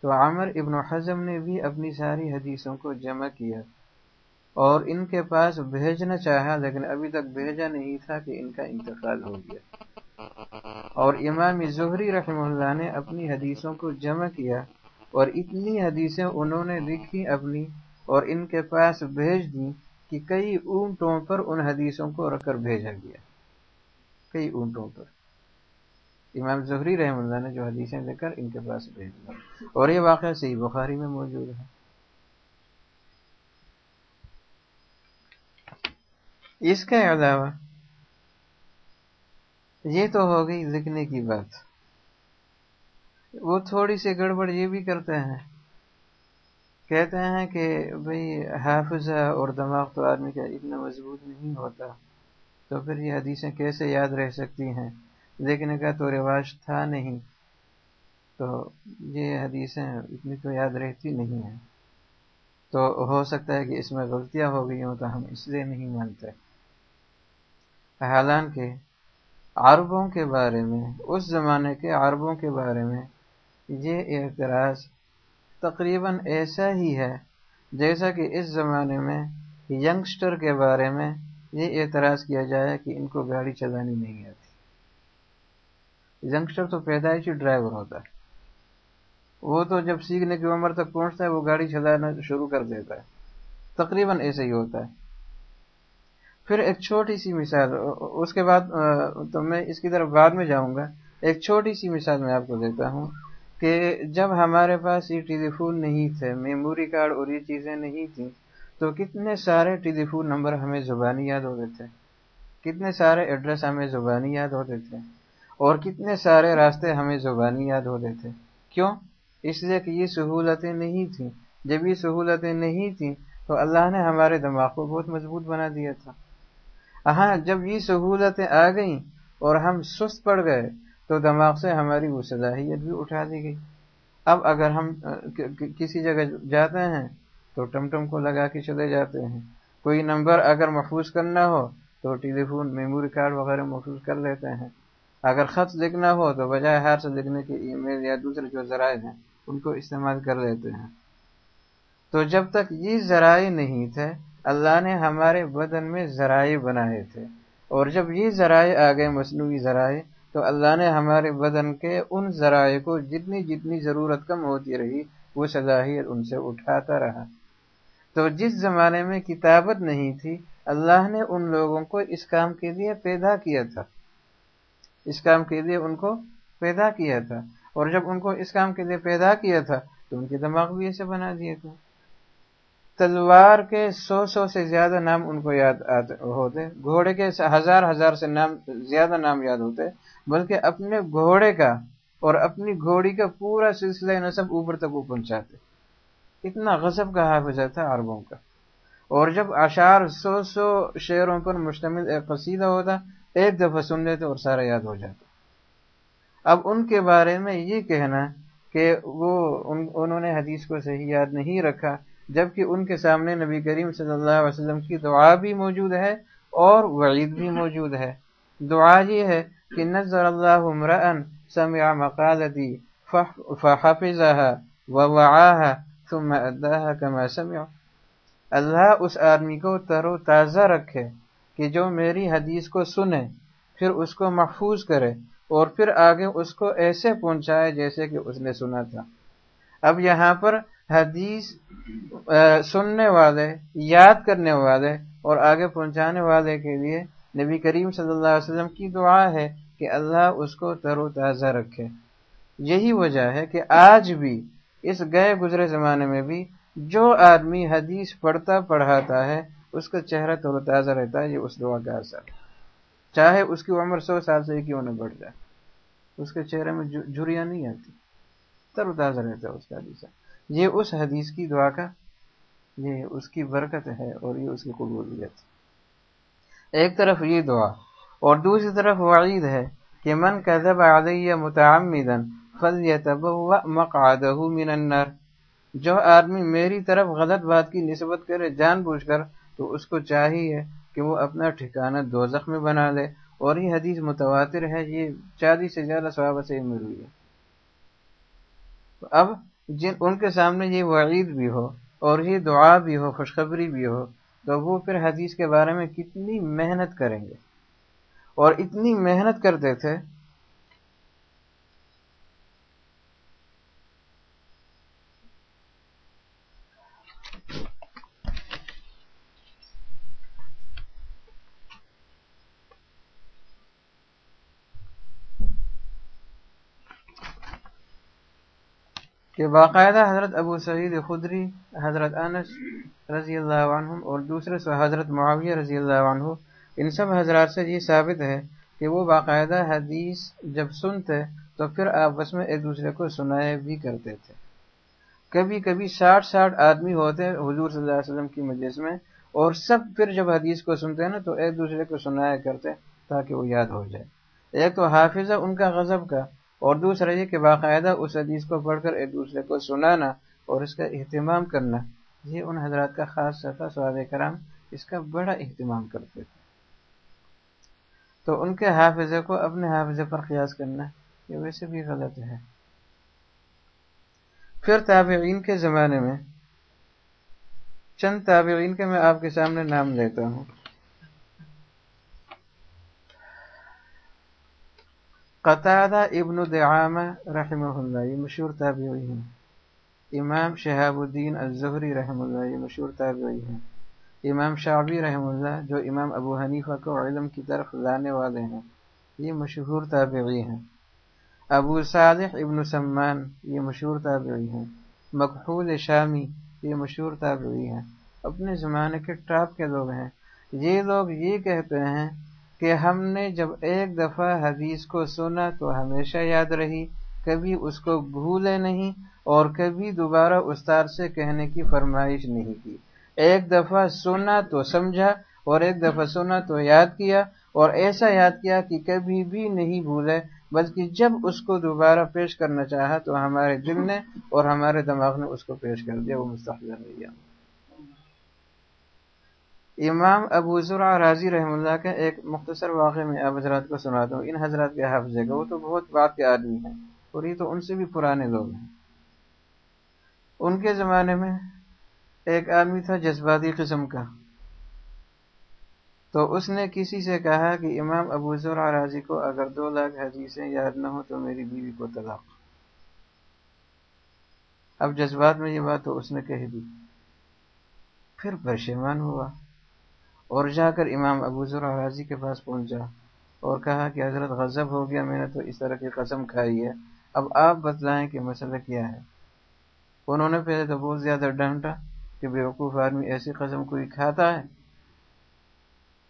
تو عامر ابن حزم نے بھی اپنی ساری حدیثوں کو جمع کیا اور ان کے پاس بھیجنا چاہا، لیکن ابھی تک بھیجا نہیں تھا کہ ان کا انتقال ہو گیا۔ اور امام ظہری رحمہ اللہ نے اپنی حدیثوں کو جمع کیا اور اتنی حدیثیں انہوں نے لکھی اپنی اور ان کے پاس بھیج دی کہ کئی اونٹوں پر ان حدیثوں کو رکھ کر بھیجا گیا۔ کئی اونٹوں پر امام ظہری رحم اللہ نے جو حدیثیں لے کر ان کے پاس بھیج دیا اور یہ واقعہ صحیح بخاری میں موجود ہے۔ اس کے علاوہ یہ تو ہو گئی لکھنے کی بات۔ وہ تھوڑی سی گڑبڑ یہ بھی کرتے ہیں۔ کہتے ہیں کہ بھئی حافظہ اور دماغ تو آدمی کا اتنا مضبوط نہیں ہوتا۔ تو پھر یہ حدیثیں کیسے یاد رہ سکتی ہیں؟ دیکھنے کا تو رواج تھا نہیں، تو یہ حدیثیں اتنی تو یاد رہتی نہیں ہیں۔ تو ہو سکتا ہے کہ اس میں غلطیاں ہو گئی ہوں تو ہم اس لیے نہیں مانتے۔ حالانکہ عربوں کے بارے میں، اس زمانے کے عربوں کے بارے میں یہ اعتراض تقریباً ایسا ہی ہے جیسا کہ اس زمانے میں ینگسٹر کے بارے میں یہ اعتراض کیا جائے کہ ان کو گاڑی چلانی نہیں آتی۔ ینگسٹر تو پیدائشی ڈرائیور ہوتا ہے۔ وہ تو جب سیکھنے کی عمر تک پہنچتا ہے، وہ گاڑی چلانا شروع کر دیتا ہے۔ تقریباً ایسے ہی ہوتا ہے۔ پھر ایک چھوٹی سی مثال، اس کے بعد، تو میں اس کی طرف بعد میں جاؤں گا۔ ایک چھوٹی سی مثال میں آپ کو دیتا ہوں کہ جب ہمارے پاس یہ ٹیلی فون نہیں تھے، میموری کارڈ اور یہ چیزیں نہیں تھیں تو کتنے سارے ٹیلی فون نمبر ہمیں زبانی یاد ہوتے تھے کتنے سارے ایڈریس ہمیں زبانی یاد ہوتے تھے اور کتنے سارے راستے ہمیں زبانی یاد ہوتے تھے کیوں؟ اس لیے کہ یہ سہولتیں نہیں تھیں۔ جب یہ سہولتیں نہیں تھیں تو اللہ نے ہمارے دماغ کو بہت مضبوط بنا دیا تھا۔ ہاں جب یہ سہولتیں آ گئیں اور ہم سست پڑ گئے تو دماغ سے ہماری وہ صلاحیت بھی اٹھا دی گئی۔ اب اگر ہم کسی جگہ جاتے ہیں تو ٹم ٹم کو لگا کے چلے جاتے ہیں۔ کوئی نمبر اگر محفوظ کرنا ہو تو ٹیلی فون، میموری کارڈ وغیرہ محفوظ کر لیتے ہیں۔ اگر خط لکھنا ہو تو بجائے ہاتھ سے لکھنے کے ای میل یا دوسرے جو ذرائع ہیں، ان کو استعمال کر لیتے ہیں۔ تو جب تک یہ ذرائع نہیں تھے، اللہ نے ہمارے بدن میں ذرائع بنائے تھے۔ اور جب یہ ذرائع آ گئے، مصنوعی ذرائع، تو اللہ نے ہمارے بدن کے ان ذرائع کو جتنی جتنی ضرورت کم ہوتی رہی، وہ صلاحیت ان سے اٹھاتا رہا۔ تو جس زمانے میں کتابت نہیں تھی، اللہ نے ان لوگوں کو اس کام کے لیے پیدا کیا تھا۔ اس کام کے لیے ان کو پیدا کیا تھا۔ اور جب ان کو اس کام کے لیے پیدا کیا تھا، تو ان کے دماغ بھی ایسے بنا دیے تھے۔ تلوار کے سو سو سے زیادہ نام ان کو یاد ہوتے، گھوڑے کے ہزار ہزار سے نام، زیادہ نام یاد ہوتے، بلکہ اپنے گھوڑے کا اور اپنی گھوڑی کا پورا سلسلہ نصب اوپر تک وہ پہنچاتے۔ اتنا غضب کا حافظہ تھا عربوں کا۔ اور جب اشعار سو سو شعروں پر مشتمل ایک قصیدہ ہوتا، ایک دفعہ سن لیتے اور سارا یاد ہو جاتا۔ اب ان کے بارے میں یہ کہنا کہ وہ انہوں نے حدیث کو صحیح یاد نہیں رکھا، جبکہ ان کے سامنے نبی کریم صلی اللہ علیہ وسلم کی دعا بھی موجود ہے اور وعید بھی موجود ہے۔ دعا یہ ہے کہ نظر اللہ عمران سمع مقالتی فحفظها ووعاها ثم اداها كما سمع اللہ اس آدمی کو تر و تازہ رکھے کہ جو میری حدیث کو سنے، پھر اس کو محفوظ کرے اور پھر آگے اس کو ایسے پہنچائے جیسے کہ اس نے سنا تھا۔ اب یہاں پر حدیث سننے والے، یاد کرنے والے اور آگے پہنچانے والے کے لیے نبی کریم صلی اللہ علیہ وسلم کی دعا ہے کہ اللہ اس کو تر و تازہ رکھے۔ یہی وجہ ہے کہ آج بھی اس گئے گزرے زمانے میں بھی جو آدمی حدیث پڑھتا پڑھاتا ہے، اس کا چہرہ تر و تازہ رہتا ہے یہ اس دعا کا اثر چاہے اس کی عمر سو سال سے کیوں نہ بڑھ جائے۔ اس کے چہرے میں جھریاں نہیں آتی۔ تر و تازہ رہتا ہے اس کا حدیث۔ یہ اس حدیث کی دعا کا یہ اس کی برکت ہے اور یہ اس کی قبولیت۔ ایک طرف یہ دعا اور دوسری طرف وعید ہے کہ من کذب علیہ متعمدا فلیتبوأ مقعدہ من النار۔ جو آدمی میری طرف غلط بات کی نسبت کرے، جان بوجھ کر، تو اس کو چاہیے کہ وہ اپنا ٹھکانہ دوزخ میں بنا لے۔ اور یہ حدیث متواتر ہے، یہ چالیس سے زیادہ صحابہ سے مل ہوئی ہے۔ اب جن، ان کے سامنے یہ وعید بھی ہو اور یہ دعا بھی ہو، خوشخبری بھی ہو، تو وہ پھر حدیث کے بارے میں کتنی محنت کریں گے۔ اور اتنی محنت کرتے تھے کہ باقاعدہ حضرت ابو سعید خدری، حضرت انس رضی اللہ عنہ اور دوسرے حضرت معاویہ رضی اللہ عنہ، ان سب حضرات سے یہ ثابت ہے کہ وہ باقاعدہ حدیث جب سنتے تو پھر آپس میں ایک دوسرے کو سنائے بھی کرتے تھے۔ کبھی کبھی ساٹھ ساٹھ آدمی ہوتے حضور صلی اللہ علیہ وسلم کی مجلس میں اور سب پھر جب حدیث کو سنتے ہیں نا تو ایک دوسرے کو سنایا کرتے تاکہ وہ یاد ہو جائے۔ ایک تو حافظہ ان کا غضب کا اور دوسرا یہ کہ باقاعدہ اس حدیث کو پڑھ کر ایک دوسرے کو سنانا اور اس کا اہتمام کرنا، یہ ان حضرات کا خاص تھا سواد کرام اس کا بڑا اہتمام کرتے تھے۔ تو ان کے حافظے کو اپنے حافظے پر قیاس کرنا یہ ویسے بھی غلط ہے۔ پھر تابعین کے زمانے میں، چند تابعین کے میں آپ کے سامنے نام لیتا ہوں۔ قطادہ ابن دعامہ رحمہ اللہ یہ مشہور تابعی ہیں امام شہاب الدین الظہری رحمہ اللہ یہ مشہور تابعی ہیں امام شعبی رحمہ اللہ جو امام ابو حنیفہ کو علم کی طرف لانے والے ہیں، یہ مشہور تابعی ہیں. ابو صالح ابن سمان، یہ مشہور تابعی ہیں. مقحول شامی، یہ مشہور تابعی ہیں. اپنے زمانے کے ٹاپ کے لوگ ہیں. یہ لوگ یہ کہتے ہیں کہ ہم نے جب ایک دفعہ حدیث کو سنا تو ہمیشہ یاد رہی، کبھی اس کو بھولے نہیں اور کبھی دوبارہ استاد سے کہنے کی فرمائش نہیں کی۔ ایک دفعہ سنا تو سمجھا اور ایک دفعہ سنا تو یاد کیا اور ایسا یاد کیا کہ کبھی بھی نہیں بھولے، بلکہ جب اس کو دوبارہ پیش کرنا چاہا تو ہمارے دل نے اور ہمارے دماغ نے اس کو پیش کر دیا، وہ مستحضر نہیں امام ابو ذرا راضی رحم اللہ کا ایک مختصر واقعے میں اب حضرات کو سناتا ہوں۔ ان حضرات کے حافظے کا وہ تو بہت بات کے آدمی ہیں اور یہ تو ان سے بھی پرانے لوگ ہیں۔ ان کے زمانے میں ایک آدمی تھا جذباتی قسم کا۔ تو اس نے کسی سے کہا کہ امام ابو ذرا راضی کو اگر دو لاکھ حدیثیں یاد نہ ہو تو میری بیوی کو طلاق۔ اب جذبات میں یہ بات تو اس نے کہہ دی۔ پھر پریشان ہوا۔ اور جا کر امام ابو ذرا راضی کے پاس پہنچا اور کہا کہ حضرت غضب ہو گیا، میں نے تو اس طرح کی قسم کھائی ہے۔ اب آپ بتلائیں کہ مسئلہ کیا ہے۔ انہوں نے پہلے تو بہت زیادہ ڈانٹا کہ بیوقوف آدمی ایسی قسم کوئی کھاتا ہے۔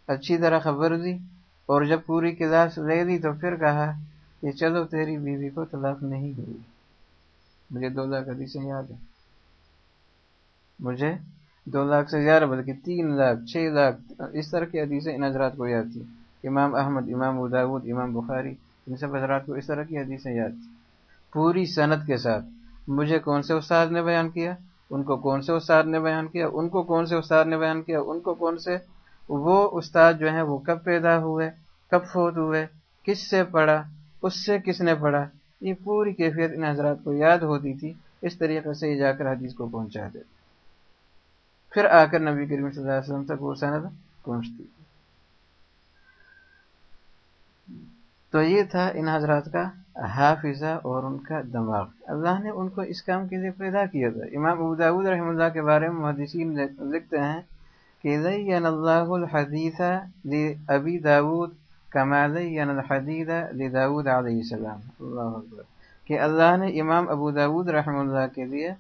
اچھی طرح خبر دی اور جب پوری کلاس لے دی تو پھر کہا کہ چلو تیری بیوی کو طلاق نہیں ہوئی۔ مجھے دو لاکھ حدیثیں یاد ہے مجھے دو لاکھ سے زیادہ، بلکہ تین لاکھ، چھ لاکھ، اس طرح کی حدیثیں ان حضرات کو یاد تھی امام احمد، امام اداود امام بخاری، ان سب حضرات کو اس طرح کی حدیثیں یاد تھی پوری صنعت کے ساتھ، مجھے کون سے استاد نے بیان کیا؟ ان کو کون سے استاد نے بیان کیا؟ ان کو کون سے استاد نے بیان کیا؟ ان کو کون سے؟ وہ استاد جو ہیں، وہ کب پیدا ہوئے؟ کب فوت ہوئے؟ کس سے پڑھا؟ اس سے کس نے پڑھا؟ یہ پوری کیفیت ان حضرات کو یاد ہوتی تھی۔ اس طریقے سے یہ جا کر حدیث کو پہنچا دیتے پھر آ کر نبی کریم صلی اللہ علیہ وسلم تک وہ سند پہنچتی۔ تو یہ تھا ان حضرات کا حافظہ اور ان کا دماغ۔ اللہ نے ان کو اس کام کے لیے پیدا کیا تھا۔ امام ابو داود اللہ کے بارے میں محدثین لکھتے ہیں کہ زین اللہ الحدیث ابی داود کما زین الحدید لداود علیہ السلام۔ اللہ اکبر۔ کہ اللہ نے امام ابو داود رحم اللہ کے لیے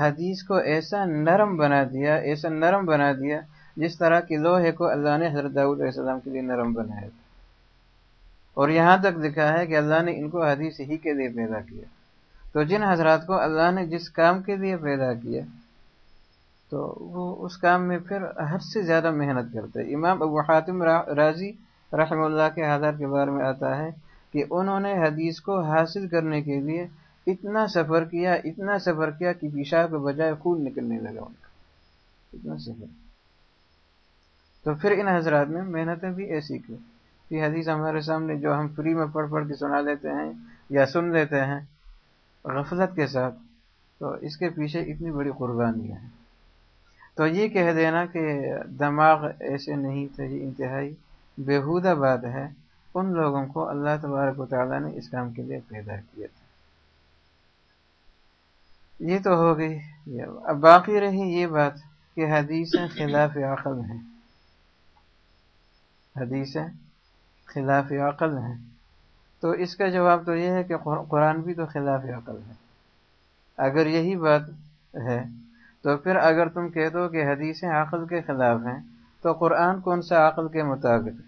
حدیث کو ایسا نرم بنا دیا، ایسا نرم بنا دیا جس طرح کی لوہے کو اللہ نے حضرت داؤد علیہ السلام کے لیے نرم بنایا تھا۔ اور یہاں تک لکھا ہے کہ اللہ نے ان کو حدیث ہی کے لیے پیدا کیا۔ تو جن حضرات کو اللہ نے جس کام کے لیے پیدا کیا، تو وہ اس کام میں پھر حد سے زیادہ محنت کرتے۔ امام ابو حاتم راضی رحم اللہ کے حضرت کے بارے میں آتا ہے کہ انہوں نے حدیث کو حاصل کرنے کے لیے اتنا سفر کیا، اتنا سفر کیا کہ پیشاب کے بجائے خون نکلنے لگا ان کا۔ اتنا سفر۔ تو پھر ان حضرات نے محنتیں بھی ایسی کی۔ کہ حدیث ہمارے سامنے جو ہم فری میں پڑھ پڑھ کے سنا لیتے ہیں یا سن لیتے ہیں غفلت کے ساتھ، تو اس کے پیچھے اتنی بڑی قربانیاں ہیں تو یہ کہہ دینا کہ دماغ ایسے نہیں تھے، یہ انتہائی بےحودہ بات ہے۔ ان لوگوں کو اللہ تبارک و تعالیٰ نے اس کام کے لیے پیدا کیا تھا۔ یہ تو ہو گئی۔ اب باقی رہی یہ بات کہ حدیثیں خلاف عقل ہیں۔ حدیثیں خلاف عقل ہیں۔ تو اس کا جواب تو یہ ہے کہ قرآن بھی تو خلاف عقل ہے۔ اگر یہی بات ہے، تو پھر اگر تم کہہ دو کہ حدیثیں عقل کے خلاف ہیں، تو قرآن کون سا عقل کے مطابق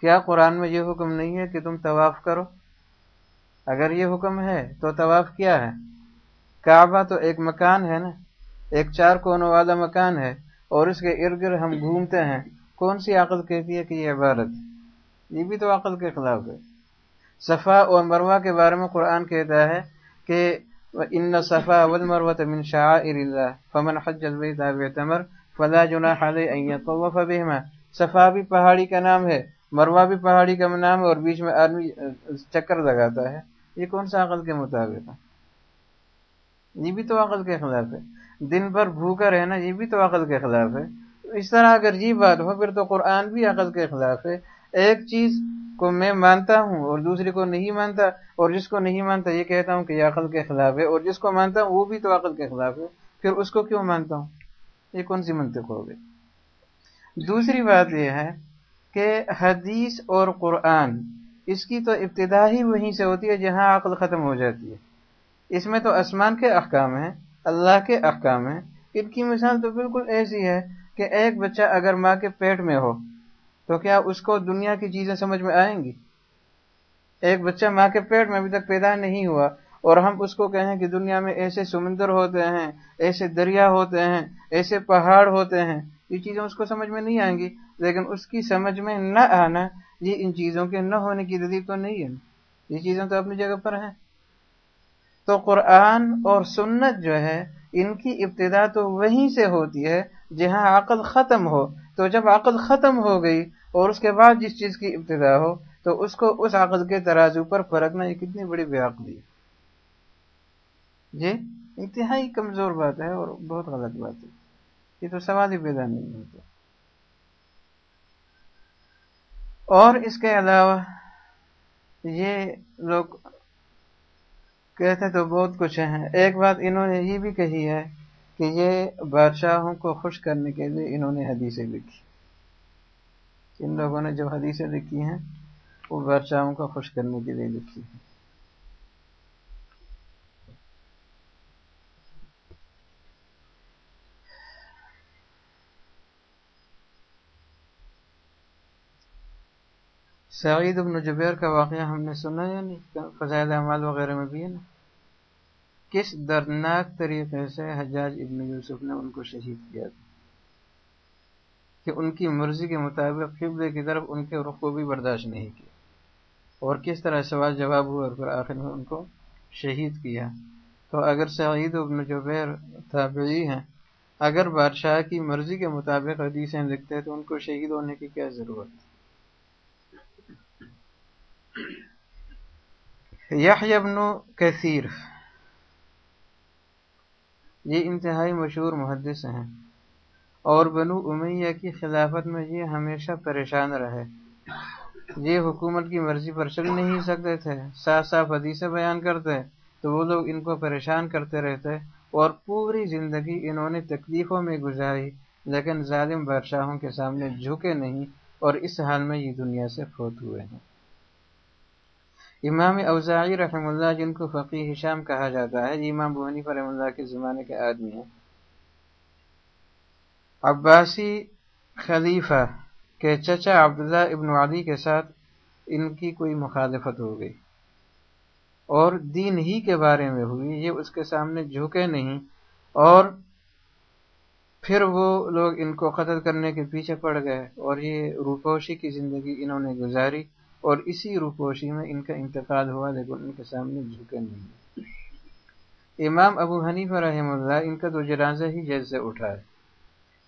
کیا قرآن میں یہ حکم نہیں ہے کہ تم طواف کرو؟ اگر یہ حکم ہے، تو طواف کیا ہے؟ کعبہ تو ایک مکان ہے نا؟ ایک چار کونوں والا مکان ہے۔ اور اس کے ارد گرد ہم گھومتے ہیں۔ کون سی عقل کہتی ہے کہ یہ عبارت یہ بھی تو عقل کے خلاف ہے۔ صفا اور مروا کے بارے میں قرآن کہتا ہے کہ ان صفا والمروة من شعائر اللہ فمن حج البیت واعتمر فلا جناح علیہ ان يطوف بهما۔ صفا بھی پہاڑی کا نام ہے مروا بھی پہاڑی کا نام ہے اور بیچ میں آدمی چکر لگاتا ہے۔ یہ کون سا عقل کے مطابق ہے؟ یہ بھی تو عقل کے خلاف ہے۔ دن بھر بھوکا رہنا یہ بھی تو عقل کے خلاف ہے۔ اس طرح اگر یہ بات ہو، پھر تو قرآن بھی عقل کے خلاف ہے۔ ایک چیز کو میں مانتا ہوں اور دوسرے کو نہیں مانتا، اور جس کو نہیں مانتا، یہ کہتا ہوں کہ یہ عقل کے خلاف ہے، اور جس کو مانتا ہوں، وہ بھی تو عقل کے خلاف ہے۔ پھر اس کو کیوں مانتا ہوں؟ یہ کون سی منطق ہو گئی دوسری بات یہ ہے کہ حدیث اور قرآن اس کی تو ابتدا ہی وہیں سے ہوتی ہے جہاں عقل ختم ہو جاتی ہے۔ اس میں تو آسمان کے احکام ہیں، اللہ کے احکام ہیں۔ ان کی مثال تو بالکل ایسی ہے کہ ایک بچہ اگر ماں کے پیٹ میں ہو، تو کیا اس کو دنیا کی چیزیں سمجھ میں آئیں گی؟ ایک بچہ ماں کے پیٹ میں ابھی تک پیدا نہیں ہوا اور ہم اس کو کہیں کہ دنیا میں ایسے سمندر ہوتے ہیں، ایسے دریا ہوتے ہیں، ایسے پہاڑ ہوتے ہیں۔ یہ چیزیں اس کو سمجھ میں نہیں آئیں گی، لیکن اس کی سمجھ میں نہ آنا، یہ ان چیزوں کے نہ ہونے کی دلیل تو نہیں ہے۔ یہ چیزیں تو اپنی جگہ پر ہیں۔ تو قرآن اور سنت جو ہے، ان کی ابتدا تو وہیں سے ہوتی ہے، جہاں عقل ختم ہو۔ تو جب عقل ختم ہو گئی اور اس کے بعد جس چیز کی ابتدا ہو، تو اس کو اس عقل کے ترازو پر فرقنا یہ کتنی بڑی بے ہے۔ جی انتہائی کمزور بات ہے اور بہت غلط بات ہے۔ یہ تو سوال ہی پیدا نہیں ہوتا۔ اور اس کے علاوہ یہ لوگ کہتے تو بہت کچھ ہیں۔ ایک بات انہوں نے یہ بھی کہی ہے کہ یہ بادشاہوں کو خوش کرنے کے لیے انہوں نے حدیثیں لکھی۔ ان لوگوں نے جو حدیثیں لکھی ہیں، وہ بادشاہوں کو خوش کرنے کے لیے لکھی ہیں۔ سعید ابن جبیر کا واقعہ ہم نے سنا یا نہیں؟ فضائل اعمال وغیرہ میں بھی ہے نا؟ کس دردناک طریقے سے حجاج ابن یوسف نے ان کو شہید کیا تھا؟ کہ ان کی مرضی کے مطابق قبل کی طرف ان کے رخ کو بھی برداشت نہیں کیا۔ اور کس طرح سوال جواب ہوا اور پھر آخر میں ان کو شہید کیا۔ تو اگر سعید ابن جبیر تابعی ہیں، اگر بادشاہ کی مرضی کے مطابق حدیثیں لکھتے تو ان کو شہید ہونے کی کیا ضرورت؟ ہے ابن کثیر۔ یہ انتہائی مشہور محدث ہیں۔ اور بنو امیہ کی خلافت میں یہ ہمیشہ پریشان رہے۔ یہ حکومت کی مرضی پر چل نہیں سکتے تھے۔ صاف صاف حدیثیں بیان کرتے، تو وہ لوگ ان کو پریشان کرتے رہتے۔ اور پوری زندگی انہوں نے تکلیفوں میں گزاری، لیکن ظالم بادشاہوں کے سامنے جھکے نہیں۔ اور اس حال میں یہ دنیا سے فوت ہوئے ہیں۔ امام اوزاعی رحم اللہ جن کو فقی ہشام کہا جاتا ہے، یہ امام بہنی رحم اللہ کے زمانے کے آدمی ہیں۔ عباسی خلیفہ کے چچا عبداللہ ابن علی کے ساتھ ان کی کوئی مخالفت ہو گئی۔ اور دین ہی کے بارے میں ہوئی، یہ اس کے سامنے جھکے نہیں۔ اور پھر وہ لوگ ان کو قتل کرنے کے پیچھے پڑ گئے اور یہ روپوشی کی زندگی انہوں نے گزاری۔ اور اسی روپوشی میں ان کا انتقال ہوا، لیکن ان کے سامنے جھکے نہیں۔ امام ابو حنیف رحم اللہ ان کا تو جنازہ ہی جیسے اٹھا ہے۔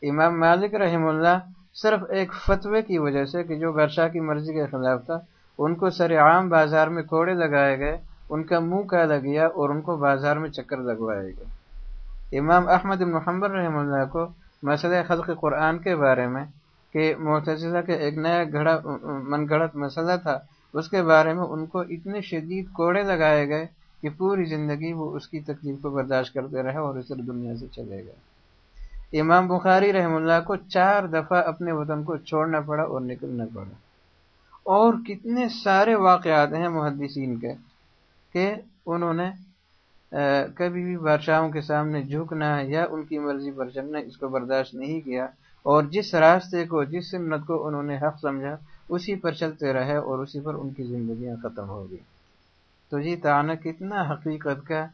امام مالک رحم اللہ صرف ایک فتوے کی وجہ سے کہ جو بادشاہ کی مرضی کے خلاف تھا، ان کو سر عام بازار میں کوڑے لگائے گئے، ان کا منہ کالا گیا اور ان کو بازار میں چکر لگوائے گئے۔ امام احمد محمد رحم اللہ کو مسئلہ خلق قرآن کے بارے میں کہ معتزلہ کے ایک نیا گھڑا، من گڑت مسئلہ تھا، اس کے بارے میں ان کو اتنے شدید کوڑے لگائے گئے کہ پوری زندگی وہ اس کی تکلیف کو برداشت کرتے رہے اور اس دنیا سے چلے گئے۔ امام بخاری رحم اللہ کو چار دفعہ اپنے وطن کو چھوڑنا پڑا اور نکلنا پڑا۔ اور کتنے سارے واقعات ہیں محدثین کے کہ انہوں نے کبھی بھی بادشاہوں کے سامنے جھکنا یا ان کی مرضی پر چلنا اس کو برداشت نہیں کیا۔ اور جس راستے کو، جس سنت کو انہوں نے حق سمجھا، اسی پر چلتے رہے اور اسی پر ان کی زندگیاں ختم ہو گئی تو یہ تعانہ کتنا حقیقت کا،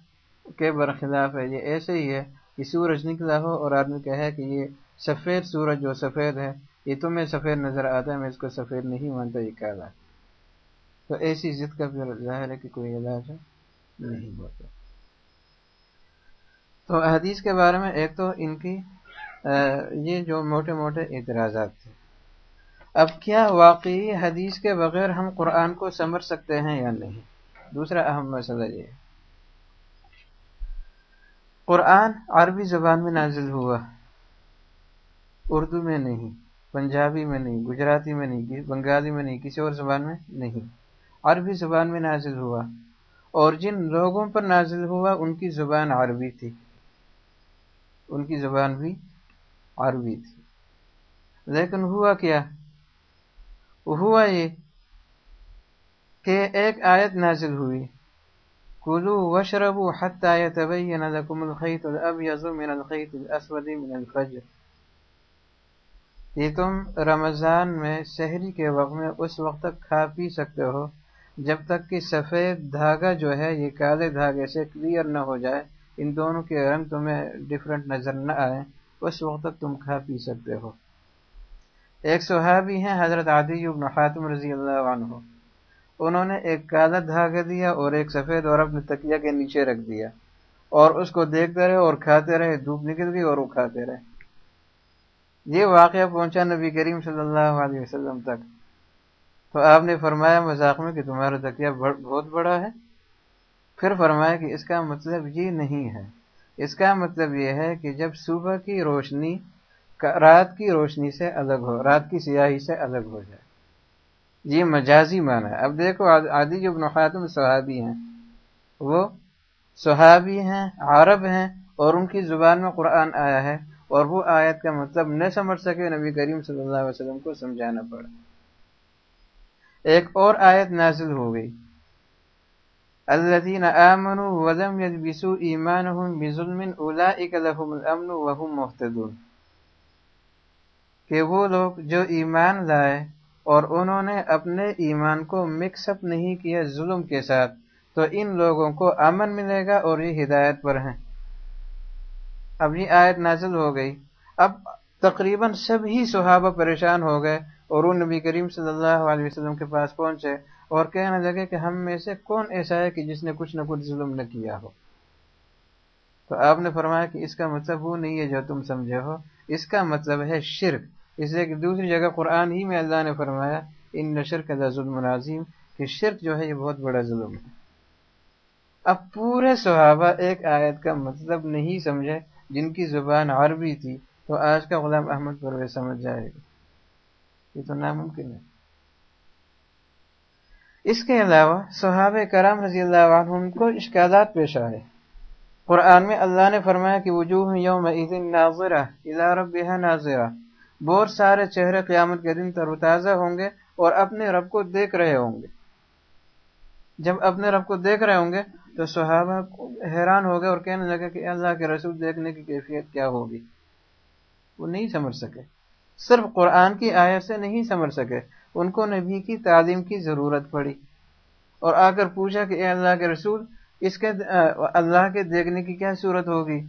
کے برخلاف ہے؟ یہ ایسے ہی ہے کہ سورج نکلا ہو اور آدمی کہے کہ یہ سفید سورج جو سفید ہے، یہ تمہیں سفید نظر آتا ہے، میں اس کو سفید نہیں مانتا، یہ کالا تو ایسی ضد کا پھر ظاہر ہے کہ کوئی علاج ہے نہیں ہوتا۔ تو حدیث کے بارے میں ایک تو ان کی یہ جو موٹے موٹے اعتراضات تھے۔ اب کیا واقعی حدیث کے بغیر ہم قرآن کو سمجھ سکتے ہیں یا نہیں؟ دوسرا اہم مسئلہ یہ۔ قرآن عربی زبان میں نازل ہوا۔ اردو میں نہیں، پنجابی میں نہیں، گجراتی میں نہیں بنگالی میں نہیں، کسی اور زبان میں نہیں۔ عربی زبان میں نازل ہوا۔ اور جن لوگوں پر نازل ہوا، ان کی زبان عربی تھی۔ ان کی زبان بھی عربی تھی۔ لیکن ہوا کیا؟ ہوا یہ کہ ایک آیت نازل ہوئی۔ کلو وشرب حتى يتبين لكم الخيط الأبيض من الخيط الأسود من الفجر۔ یہ تم رمضان میں شہری کے وقت میں اس وقت تک کھا پی سکتے ہو، جب تک کہ سفید دھاگا جو ہے، یہ کالے دھاگے سے کلیئر نہ ہو جائے۔ ان دونوں کے رنگ تمہیں ڈفرنٹ نظر نہ آئے اس وقت تک تم کھا پی سکتے ہو۔ ایک صحابی ہیں، حضرت عادی بن حاتم رضی اللہ عنہ۔ انہوں نے ایک کالا دھاگا دیا اور ایک سفید اور اپنے تکیہ کے نیچے رکھ دیا۔ اور اس کو دیکھتے رہے اور کھاتے رہے، دھوپ نکل گئی اور وہ کھاتے رہے۔ یہ واقعہ پہنچا نبی کریم صلی اللہ علیہ وسلم تک۔ تو آپ نے فرمایا، مذاق میں کہ تمہارا تکیہ بہت بڑا ہے۔ پھر فرمایا کہ اس کا مطلب یہ نہیں ہے۔ اس کا مطلب یہ ہے کہ جب صبح کی روشنی رات کی روشنی سے الگ ہو رات کی سیاہی سے الگ ہو جائے۔ یہ مجازی معنی ہے۔ اب دیکھو عادی جو خاتم صحابی ہیں، وہ صحابی ہیں، عرب ہیں، اور ان کی زبان میں قرآن آیا ہے، اور وہ آیت کا مطلب نہ سمجھ سکے نبی کریم صلی اللہ علیہ وسلم کو سمجھانا پڑا۔ ایک اور آیت نازل ہو گئی۔ الذين آمنوا ولم يلبسوا ایمانهم بظلم اولئك لهم الامن وهم مهتدون۔ کہ وہ لوگ جو ایمان لائے اور انہوں نے اپنے ایمان کو مکس اپ نہیں کیا ظلم کے ساتھ، تو ان لوگوں کو امن ملے گا اور یہ ہدایت پر ہیں۔ اب یہ آیت نازل ہو گئی۔ اب تقریباً سبھی صحابہ پریشان ہو گئے اور وہ نبی کریم صلی اللہ علیہ وسلم کے پاس پہنچے۔ اور کہنے لگے کہ ہم میں سے کون ایسا ہے کہ جس نے کچھ نہ کچھ ظلم نہ کیا ہو؟ تو آپ نے فرمایا کہ اس کا مطلب وہ نہیں ہے جو تم سمجھے ہو۔ اس کا مطلب ہے شرک۔ اس لیے کہ دوسری جگہ قرآن ہی میں اللہ نے فرمایا، ان نشر کا ظلم نازیم کہ شرک جو ہے یہ بہت بڑا ظلم ہے۔ اب پورے صحابہ ایک آیت کا مطلب نہیں سمجھے، جن کی زبان عربی تھی، تو آج کا غلام احمد پرویز سمجھ جائے گا۔ یہ تو ناممکن ہے۔ اس کے علاوہ صحابہ کرام رضی اللہ عنہ کو اشکالات پیش آئے۔ قرآن میں اللہ نے فرمایا کہ وجوہ یوم ناظرہ ربها ناظرہ۔ بہت سارے چہرے قیامت کے دن تر و تازہ ہوں گے اور اپنے رب کو دیکھ رہے ہوں گے۔ جب اپنے رب کو دیکھ رہے ہوں گے تو صحابہ حیران ہو گئے اور کہنے لگے کہ اللہ کے رسول دیکھنے کی کیفیت کیا ہوگی؟ وہ نہیں سمجھ سکے۔ صرف قرآن کی آیت سے نہیں سمجھ سکے۔ ان کو نبی کی تعلیم کی ضرورت پڑی۔ اور آ کر پوچھا کہ اے اللہ کے رسول، اس کے اللہ کے دیکھنے کی کیا صورت ہوگی؟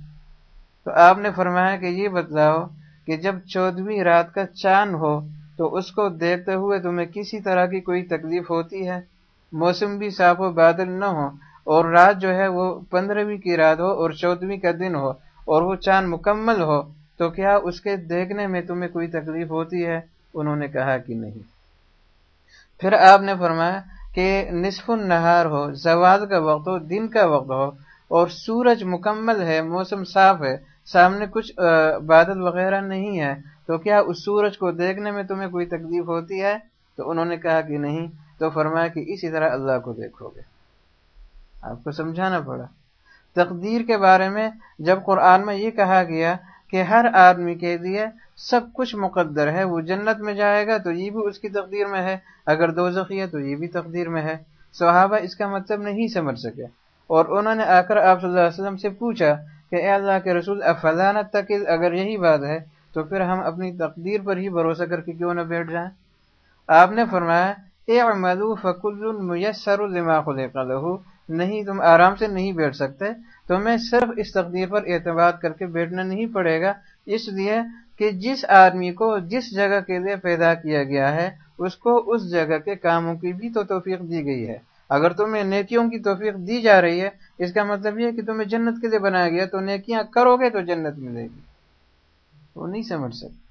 تو آپ نے فرمایا کہ یہ بتلاؤ کہ جب چودہویں رات کا چاند ہو تو اس کو دیکھتے ہوئے تمہیں کسی طرح کی کوئی تکلیف ہوتی ہے؟ موسم بھی صاف و بادل نہ ہو اور رات جو ہے وہ پندرہویں کی رات ہو اور چودہویں کا دن ہو اور وہ چاند مکمل ہو، تو کیا اس کے دیکھنے میں تمہیں کوئی تکلیف ہوتی ہے؟ انہوں نے کہا کہ نہیں۔ پھر آپ نے فرمایا کہ نصف النہار ہو، زوال کا وقت ہو، دن کا وقت ہو، اور سورج مکمل ہے، موسم صاف ہے، سامنے کچھ بادل وغیرہ نہیں ہے، تو کیا اس سورج کو دیکھنے میں تمہیں کوئی تکلیف ہوتی ہے؟ تو انہوں نے کہا کہ نہیں، تو فرمایا کہ اسی طرح اللہ کو دیکھو گے۔ آپ کو سمجھانا پڑا۔ تقدیر کے بارے میں جب قرآن میں یہ کہا گیا کہ ہر آدمی کے لیے سب کچھ مقدر ہے، وہ جنت میں جائے گا تو یہ بھی اس کی تقدیر میں ہے، اگر دو ہے تو یہ بھی تقدیر میں ہے۔ صحابہ اس کا مطلب نہیں سمجھ سکے۔ اور انہوں نے آ کر آپ صلی اللہ علیہ وسلم سے پوچھا کہ اے اللہ کے رسول افلانہ تک اگر یہی بات ہے تو پھر ہم اپنی تقدیر پر ہی بھروسہ کر کے کیوں نہ بیٹھ جائیں؟ آپ نے فرمایا اے فکل میسر لہو نہیں، تم آرام سے نہیں بیٹھ سکتے۔ تو میں صرف اس تقدیر پر اعتبار کر کے بیٹھنا نہیں پڑے گا۔ اس لیے کہ جس آدمی کو جس جگہ کے لیے پیدا کیا گیا ہے، اس کو اس جگہ کے کاموں کی بھی تو توفیق دی گئی ہے۔ اگر تمہیں نیکیوں کی توفیق دی جا رہی ہے، اس کا مطلب یہ کہ تمہیں جنت کے لیے بنایا گیا تو نیکیاں کرو گے تو جنت ملے گی۔ وہ نہیں سمجھ سکتے۔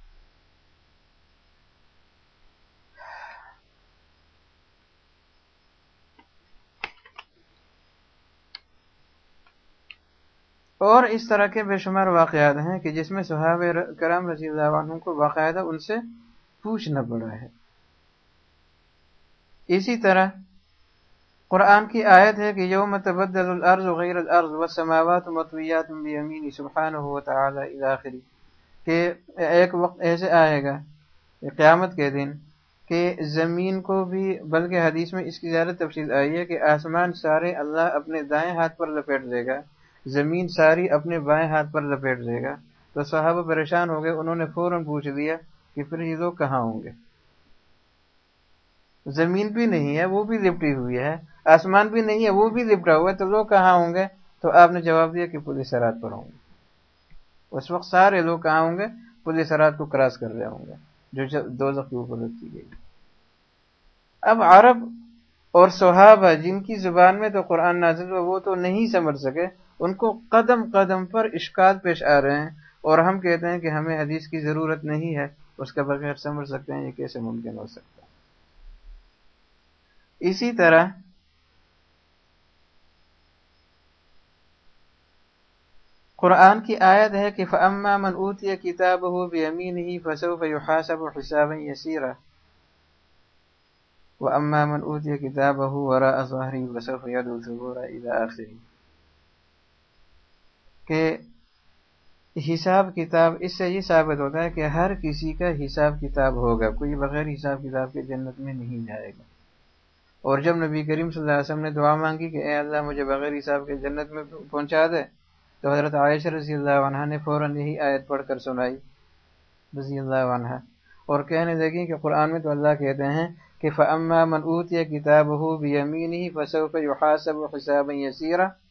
اور اس طرح کے بے شمار واقعات ہیں کہ جس میں صحاب کرام رضی اللہ عنہ کو باقاعدہ ان سے پوچھنا پڑا ہے۔ اسی طرح قرآن کی آیت ہے کہ یوم تبدل الارض غیر الارض والسماوات مطویات بیمینی سبحانہ وتعالی الاخری کہ ایک وقت ایسے آئے گا قیامت کے دن کہ زمین کو بھی بلکہ حدیث میں اس کی زیادہ تفصیل آئی ہے کہ آسمان سارے اللہ اپنے دائیں ہاتھ پر لپیٹ دے گا۔ زمین ساری اپنے بائیں ہاتھ پر لپیٹ دے گا۔ تو صحابہ پریشان ہو گئے، انہوں نے فوراً پوچھ دیا کہ پھر یہ لوگ کہاں ہوں گے؟ زمین بھی نہیں ہے، وہ بھی لپٹی ہوئی ہے۔ آسمان بھی نہیں ہے، وہ بھی لپٹا ہوا ہے۔ تو لوگ کہاں ہوں گے؟ تو آپ نے جواب دیا کہ پولیس رات پر ہوں گے۔ اس وقت سارے لوگ کہاں ہوں گے؟ پولیس رات کو کراس کر رہے ہوں گے، جو دو کے اوپر رکھی گئی۔ اب عرب اور صحابہ جن کی زبان میں تو قرآن نازل ہوا، وہ تو نہیں سمجھ سکے ان کو قدم قدم پر اشکال پیش آ رہے ہیں اور ہم کہتے ہیں کہ ہمیں حدیث کی ضرورت نہیں ہے، اس کے بغیر سمجھ سکتے ہیں یہ کیسے ممکن ہو سکتا ہے۔ اسی طرح قرآن کی آیت ہے کہ فعما منعوتی کتاب ہو فَأَمَّا مَنْ أُوتِيَ كِتَابَهُ بِيَمِينِهِ فَسَوْفَ يُحَاسَبُ حِسَابًا يَسِيرًا۔ وَأَمَّا مَنْ أُوتِيَ كِتَابَهُ وَرَاءَ ظَهْرِهِ فَسَوْفَ يَدْعُو ثُبُورًا إِلَى آخِرِهِ۔ کہ حساب کتاب، اس سے یہ ثابت ہوتا ہے کہ ہر کسی کا حساب کتاب ہوگا، کوئی بغیر حساب کتاب کے جنت میں نہیں جائے گا۔ اور جب نبی کریم صلی اللہ علیہ وسلم نے دعا مانگی کہ اے اللہ مجھے بغیر حساب کے جنت میں پہنچا دے، تو حضرت عائشہ رضی اللہ عنہ نے فوراً یہی آیت پڑھ کر سنائی۔ رضی اللہ عنہ۔ اور کہنے لگی کہ قرآن میں تو اللہ کہتے ہیں کہ فَأَمَّا مَنْ أُوتِيَ كِتَابَهُ بِيَمِينِهِ فَسَوْفَ يُحَاسَبُ حِسَابًا يَسِيرًا۔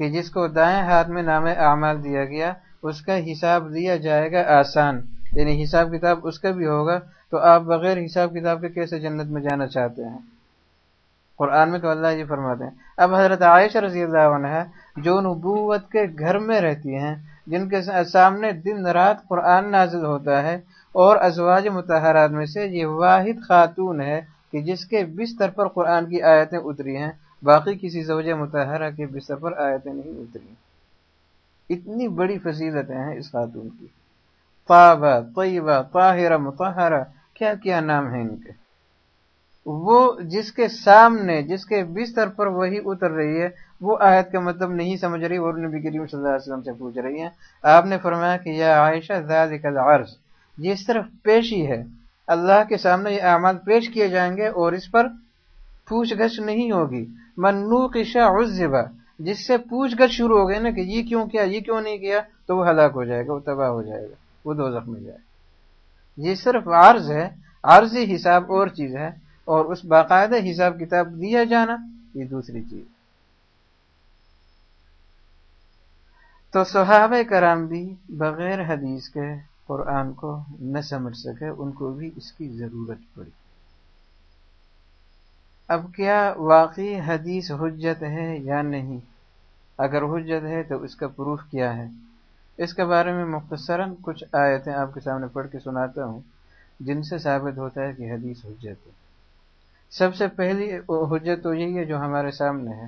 کہ جس کو دائیں ہاتھ میں نام اعمال دیا گیا، اس کا حساب دیا جائے گا آسان۔ یعنی حساب کتاب اس کا بھی ہوگا، تو آپ بغیر حساب کتاب کے کیسے جنت میں جانا چاہتے ہیں؟ قرآن میں تو اللہ یہ فرماتے ہیں۔ اب حضرت عائشہ رضی اللہ عنہ جو نبوت کے گھر میں رہتی ہیں، جن کے سامنے دن رات قرآن نازل ہوتا ہے، اور ازواج متحرات میں سے یہ واحد خاتون ہے کہ جس کے بستر پر قرآن کی آیتیں اتری ہیں باقی کسی زوج متحرہ کے بستر پر آیتیں نہیں اتری۔ اتنی بڑی فضیلتیں ہیں اس خاتون کی۔ طابہ طیبہ، طاہرہ متحرہ کیا کیا نام ہے ان کے؟ وہ جس کے سامنے، جس کے بستر پر وہی اتر رہی ہے، وہ آیت کا مطلب نہیں سمجھ رہی اور نبی کریم صلی اللہ علیہ وسلم سے پوچھ رہی ہیں۔ آپ نے فرمایا کہ یہ عائشہ، ذالک العرض، یہ صرف پیشی ہے۔ اللہ کے سامنے یہ اعمال پیش کیے جائیں گے اور اس پر پوچھ گچھ نہیں ہوگی۔ منوق عزبا جس سے پوچھ گچھ شروع ہو گئے نا کہ یہ کیوں کیا، یہ کیوں نہیں کیا، تو وہ ہلاک ہو جائے گا، وہ تباہ ہو جائے گا، وہ دو زخم جائے گا۔ یہ صرف عرض ہے عرضی حساب اور چیز ہے، اور اس باقاعدہ حساب کتاب دیا جانا یہ دوسری چیز۔ تو صحابہ کرام بھی بغیر حدیث کے قرآن کو نہ سمجھ سکے، ان کو بھی اس کی ضرورت پڑی۔ اب کیا واقعی حدیث حجت ہے یا نہیں؟ اگر حجت ہے تو اس کا پروف کیا ہے؟ اس کے بارے میں مختصراً کچھ آیتیں آپ کے سامنے پڑھ کے سناتا ہوں، جن سے ثابت ہوتا ہے کہ حدیث حجت ہے۔ سب سے پہلی حجت تو یہی ہے جو ہمارے سامنے ہے،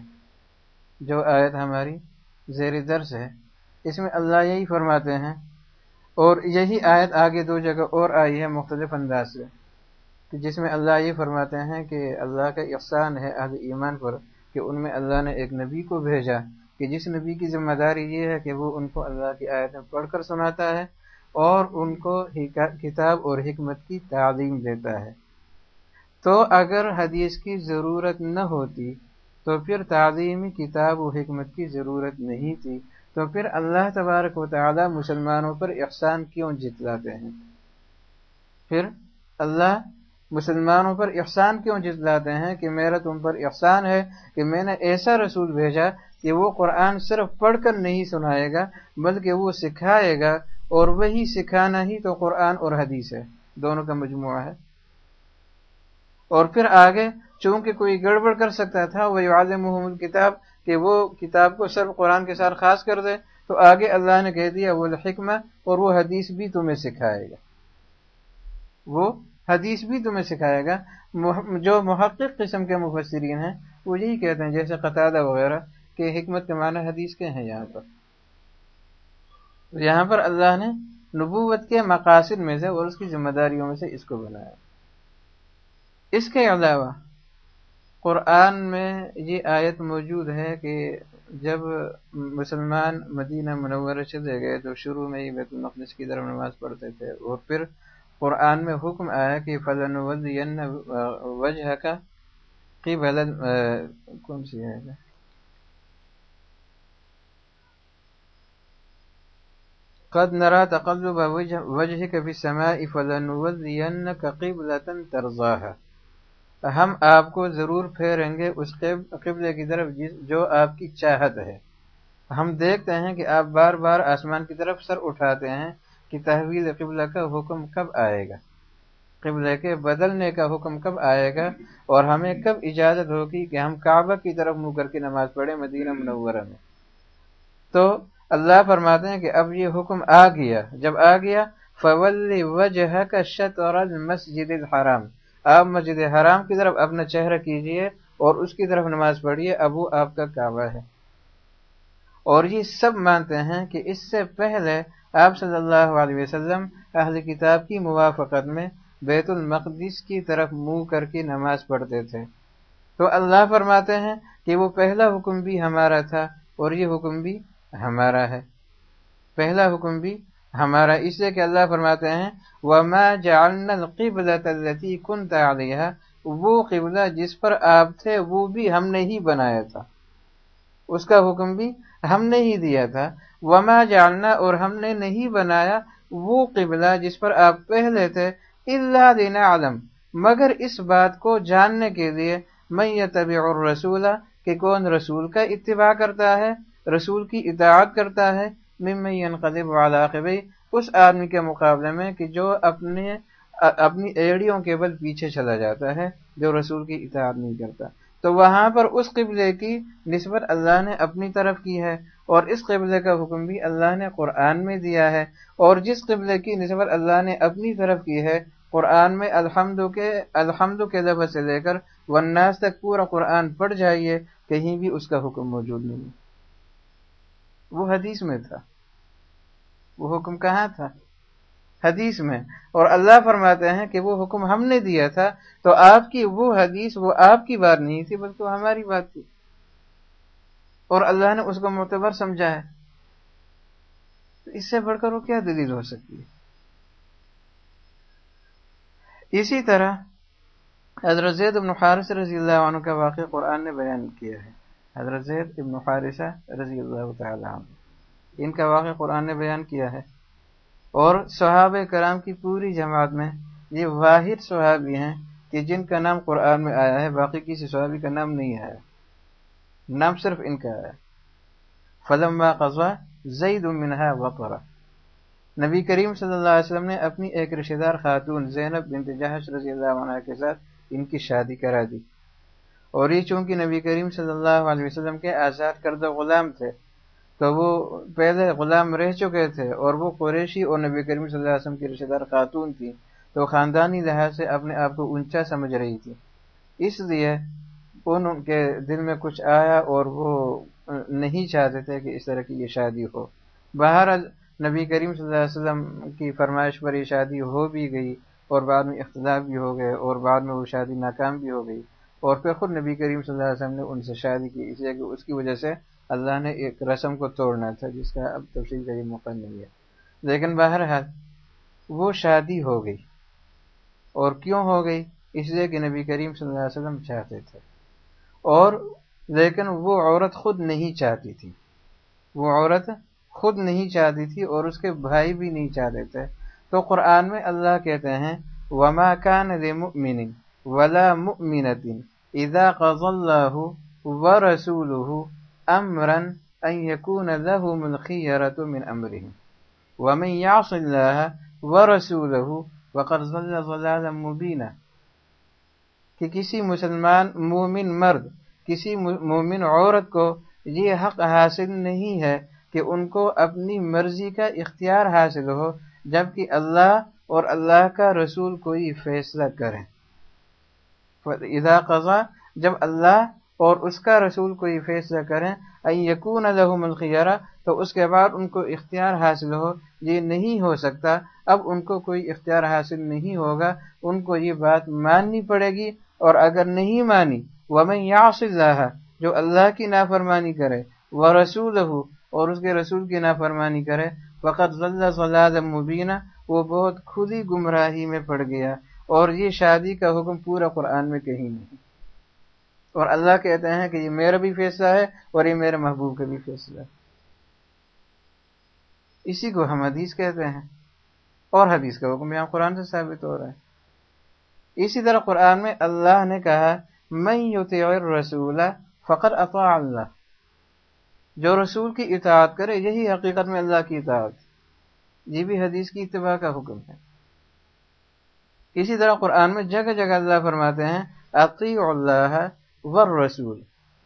جو آیت ہماری زیر درس ہے۔ اس میں اللہ یہی فرماتے ہیں اور یہی آیت آگے دو جگہ اور آئی ہے مختلف انداز سے۔ کہ جس میں اللہ یہ فرماتے ہیں کہ اللہ کا احسان ہے اہل ایمان پر کہ ان میں اللہ نے ایک نبی کو بھیجا کہ جس نبی کی ذمہ داری یہ ہے کہ وہ ان کو اللہ کی آیتیں پڑھ کر سناتا ہے اور ان کو کتاب اور حکمت کی تعلیم دیتا ہے۔ تو اگر حدیث کی ضرورت نہ ہوتی تو پھر تعلیمی کتاب و حکمت کی ضرورت نہیں تھی۔ تو پھر اللہ تبارک و تعالی مسلمانوں پر احسان کیوں جتلاتے ہیں؟ پھر اللہ مسلمانوں پر احسان کیوں جتلاتے ہیں کہ میرا تم پر احسان ہے کہ میں نے ایسا رسول بھیجا کہ وہ قرآن صرف پڑھ کر نہیں سنائے گا، بلکہ وہ سکھائے گا اور وہی سکھانا ہی تو قرآن اور حدیث ہے۔ دونوں کا مجموعہ ہے۔ اور پھر آگے، چونکہ کوئی گڑبڑ کر سکتا تھا وہ محمد کتاب کہ وہ کتاب کو صرف قرآن کے ساتھ خاص کر دے، تو آگے اللہ نے کہہ دیا وہ حکمہ اور وہ حدیث بھی تمہیں سکھائے گا۔ وہ حدیث بھی تمہیں سکھائے گا۔ جو محقق قسم کے مفسرین ہیں، وہ یہی کہتے ہیں، جیسے قطادہ وغیرہ، کہ حکمت کے معنی حدیث کے ہیں یہاں پر۔ یہاں پر اللہ نے نبوت کے مقاصد میں سے اور اس کی ذمہ داریوں میں سے اس کو بنایا۔ اس کے علاوہ، قرآن میں یہ آیت موجود ہے کہ جب مسلمان مدینہ منورہ چلے گئے تو شروع میں ہی بیت المقدس کی طرف نماز پڑھتے تھے اور پھر قرآن میں حکم آیا کہ فضن وجہ کا کون سی ہے؟ قد نرى تقلب وجهك في السماء فلنولينك قبلة ترضاها۔ ہم آپ کو ضرور پھیریں گے اس قبلے کی طرف جو آپ کی چاہت ہے۔ ہم دیکھتے ہیں کہ آپ بار بار آسمان کی طرف سر اٹھاتے ہیں۔ کہ تحویل قبلہ کا حکم کب آئے گا؟ قبلے کے بدلنے کا حکم کب آئے گا؟ اور ہمیں کب اجازت ہوگی کہ ہم کعبہ کی طرف منہ کر کے نماز پڑھیں مدینہ منورہ میں؟ تو اللہ فرماتے ہیں کہ اب یہ حکم آ گیا۔ جب آ گیا، فول وجہ کا شت اور مسجد الحرام۔ آپ مسجد حرام کی طرف اپنا چہرہ کیجیے اور اس کی طرف نماز پڑھیے ابو آپ کا کعبہ ہے۔ اور یہ سب مانتے ہیں کہ اس سے پہلے آپ صلی اللہ علیہ وسلم اہل کتاب کی موافقت میں بیت المقدس کی طرف منہ کر کے نماز پڑھتے تھے۔ تو اللہ فرماتے ہیں کہ وہ پہلا حکم بھی ہمارا تھا اور یہ حکم بھی ہمارا ہے۔ پہلا حکم بھی ہمارا، اس لیے کہ اللہ فرماتے ہیں، وما جعلنا القبلة التي كنت عليها، وہ قبلہ جس پر آپ تھے وہ بھی ہم نے ہی بنایا تھا۔ اس کا حکم بھی ہم نے ہی دیا تھا۔ وما جعلنا اور ہم نے نہیں بنایا وہ قبلہ جس پر آپ پہلے تھے اللہ دینا عالم مگر اس بات کو جاننے کے لیے میں یہ الرسول، کہ کون رسول کا اتباع کرتا ہے، رسول کی اطاعت کرتا ہے قدب والاقبی اس آدمی کے مقابلے میں کہ جو اپنے، اپنی ایڑیوں کے بل پیچھے چلا جاتا ہے، جو رسول کی اطاعت نہیں کرتا۔ تو وہاں پر اس قبلے کی نسبت اللہ نے اپنی طرف کی ہے۔ اور اس قبلے کا حکم بھی اللہ نے قرآن میں دیا ہے، اور جس قبلے کی نسبت اللہ نے اپنی طرف کی ہے، قرآن میں الحمد کے الحمد کے لفظ سے لے کر وناس تک پورا قرآن پڑھ جائیے، کہیں بھی اس کا حکم موجود نہیں۔ وہ حدیث میں تھا۔ وہ حکم کہاں تھا؟ حدیث میں۔ اور اللہ فرماتے ہیں کہ وہ حکم ہم نے دیا تھا، تو آپ کی وہ حدیث وہ آپ کی بات نہیں تھی، بلکہ ہماری بات تھی۔ اور اللہ نے اس کو معتبر سمجھا ہے۔ اس سے بڑھ کر وہ کیا دلیل ہو سکتی ہے؟ اسی طرح حضرت زید ابن حارث رضی اللہ عنہ کا واقع قرآن نے بیان کیا ہے۔ حضرت زید ابن حارثہ رضی اللہ تعالی عنہ، ان کا واقع قرآن نے بیان کیا ہے۔ اور صحابہ کرام کی پوری جماعت میں یہ واحد صحابی ہیں کہ جن کا نام قرآن میں آیا ہے، باقی کسی صحابی کا نام نہیں آیا۔ نام صرف ان کا آیا فلم و قزا زید منہا وقرا نبی کریم صلی اللہ علیہ وسلم نے اپنی ایک رشتہ دار خاتون زینب بنت جہش رضی اللہ عنہ کے ساتھ ان کی شادی کرا دی۔ اور یہ چونکہ نبی کریم صلی اللہ علیہ وسلم کے آزاد کردہ غلام تھے، تو وہ پہلے غلام رہ چکے تھے اور وہ قریشی اور نبی کریم صلی اللہ علیہ وسلم کی رشتہ دار خاتون تھی تو خاندانی لحاظ سے اپنے آپ کو اونچا سمجھ رہی تھی۔ اس لیے ان کے دل میں کچھ آیا اور وہ نہیں چاہتے تھے کہ اس طرح کی یہ شادی ہو۔ باہر نبی کریم صلی اللہ علیہ وسلم کی فرمائش پر یہ شادی ہو بھی گئی اور بعد میں اختلاف بھی ہو گئے اور بعد میں وہ شادی ناکام بھی ہو گئی۔ اور پھر خود نبی کریم صلی اللہ علیہ وسلم نے ان سے شادی کی، اس لیے کہ اس کی وجہ سے اللہ نے ایک رسم کو توڑنا تھا، جس کا اب تفصیل کا یہ موقع نہیں ہے۔ لیکن بہرحال وہ شادی ہو گئی۔ اور کیوں ہو گئی؟ اس لیے کہ نبی کریم صلی اللہ علیہ وسلم چاہتے تھے۔ اور لیکن وہ عورت خود نہیں چاہتی تھی۔ وہ عورت خود نہیں چاہتی تھی اور اس کے بھائی بھی نہیں چاہتے تھے۔ تو قرآن میں اللہ کہتے ہیں، وما کان لمؤمن ولا مؤمنة اذا قضى الله ورسوله امرا ان يكون لهم الخيرة من امره ومن يعص الله ورسوله وقد ضل ضلالا مبينا۔ کہ کسی مسلمان مومن مرد، کسی مومن عورت کو یہ حق حاصل نہیں ہے کہ ان کو اپنی مرضی کا اختیار حاصل ہو، جبکہ اللہ اور اللہ کا رسول کوئی فیصلہ کریں۔ اذا قضا جب اللہ اور اس کا رسول کوئی فیصلہ کریں یقون الحم الخیارہ تو اس کے بعد ان کو اختیار حاصل ہو، یہ نہیں ہو سکتا۔ اب ان کو کوئی اختیار حاصل نہیں ہوگا، ان کو یہ بات ماننی پڑے گی۔ اور اگر نہیں مانی وہ میں اللہ جو اللہ کی نافرمانی کرے وہ رسول ہو اور اس کے رسول کی نافرمانی کرے وقت ضلع مبینہ وہ بہت کھلی گمراہی میں پڑ گیا، اور یہ شادی کا حکم پورا قرآن میں کہیں نہیں۔ اور اللہ کہتے ہیں کہ یہ میرا بھی فیصلہ ہے، اور یہ میرے محبوب کا بھی فیصلہ ہے۔ اسی کو ہم حدیث کہتے ہیں، اور حدیث کا حکم یہاں قرآن سے ثابت ہو رہا ہے۔ اسی طرح قرآن میں اللہ نے کہا میں یوتی رسول فقر اطاع اللہ. جو رسول کی اطاعت کرے، یہی حقیقت میں اللہ کی اطاعت۔ یہ بھی حدیث کی اتباع کا حکم ہے۔ اسی طرح قرآن میں جگہ جگہ اللہ فرماتے ہیں عقی اللہ ور رسول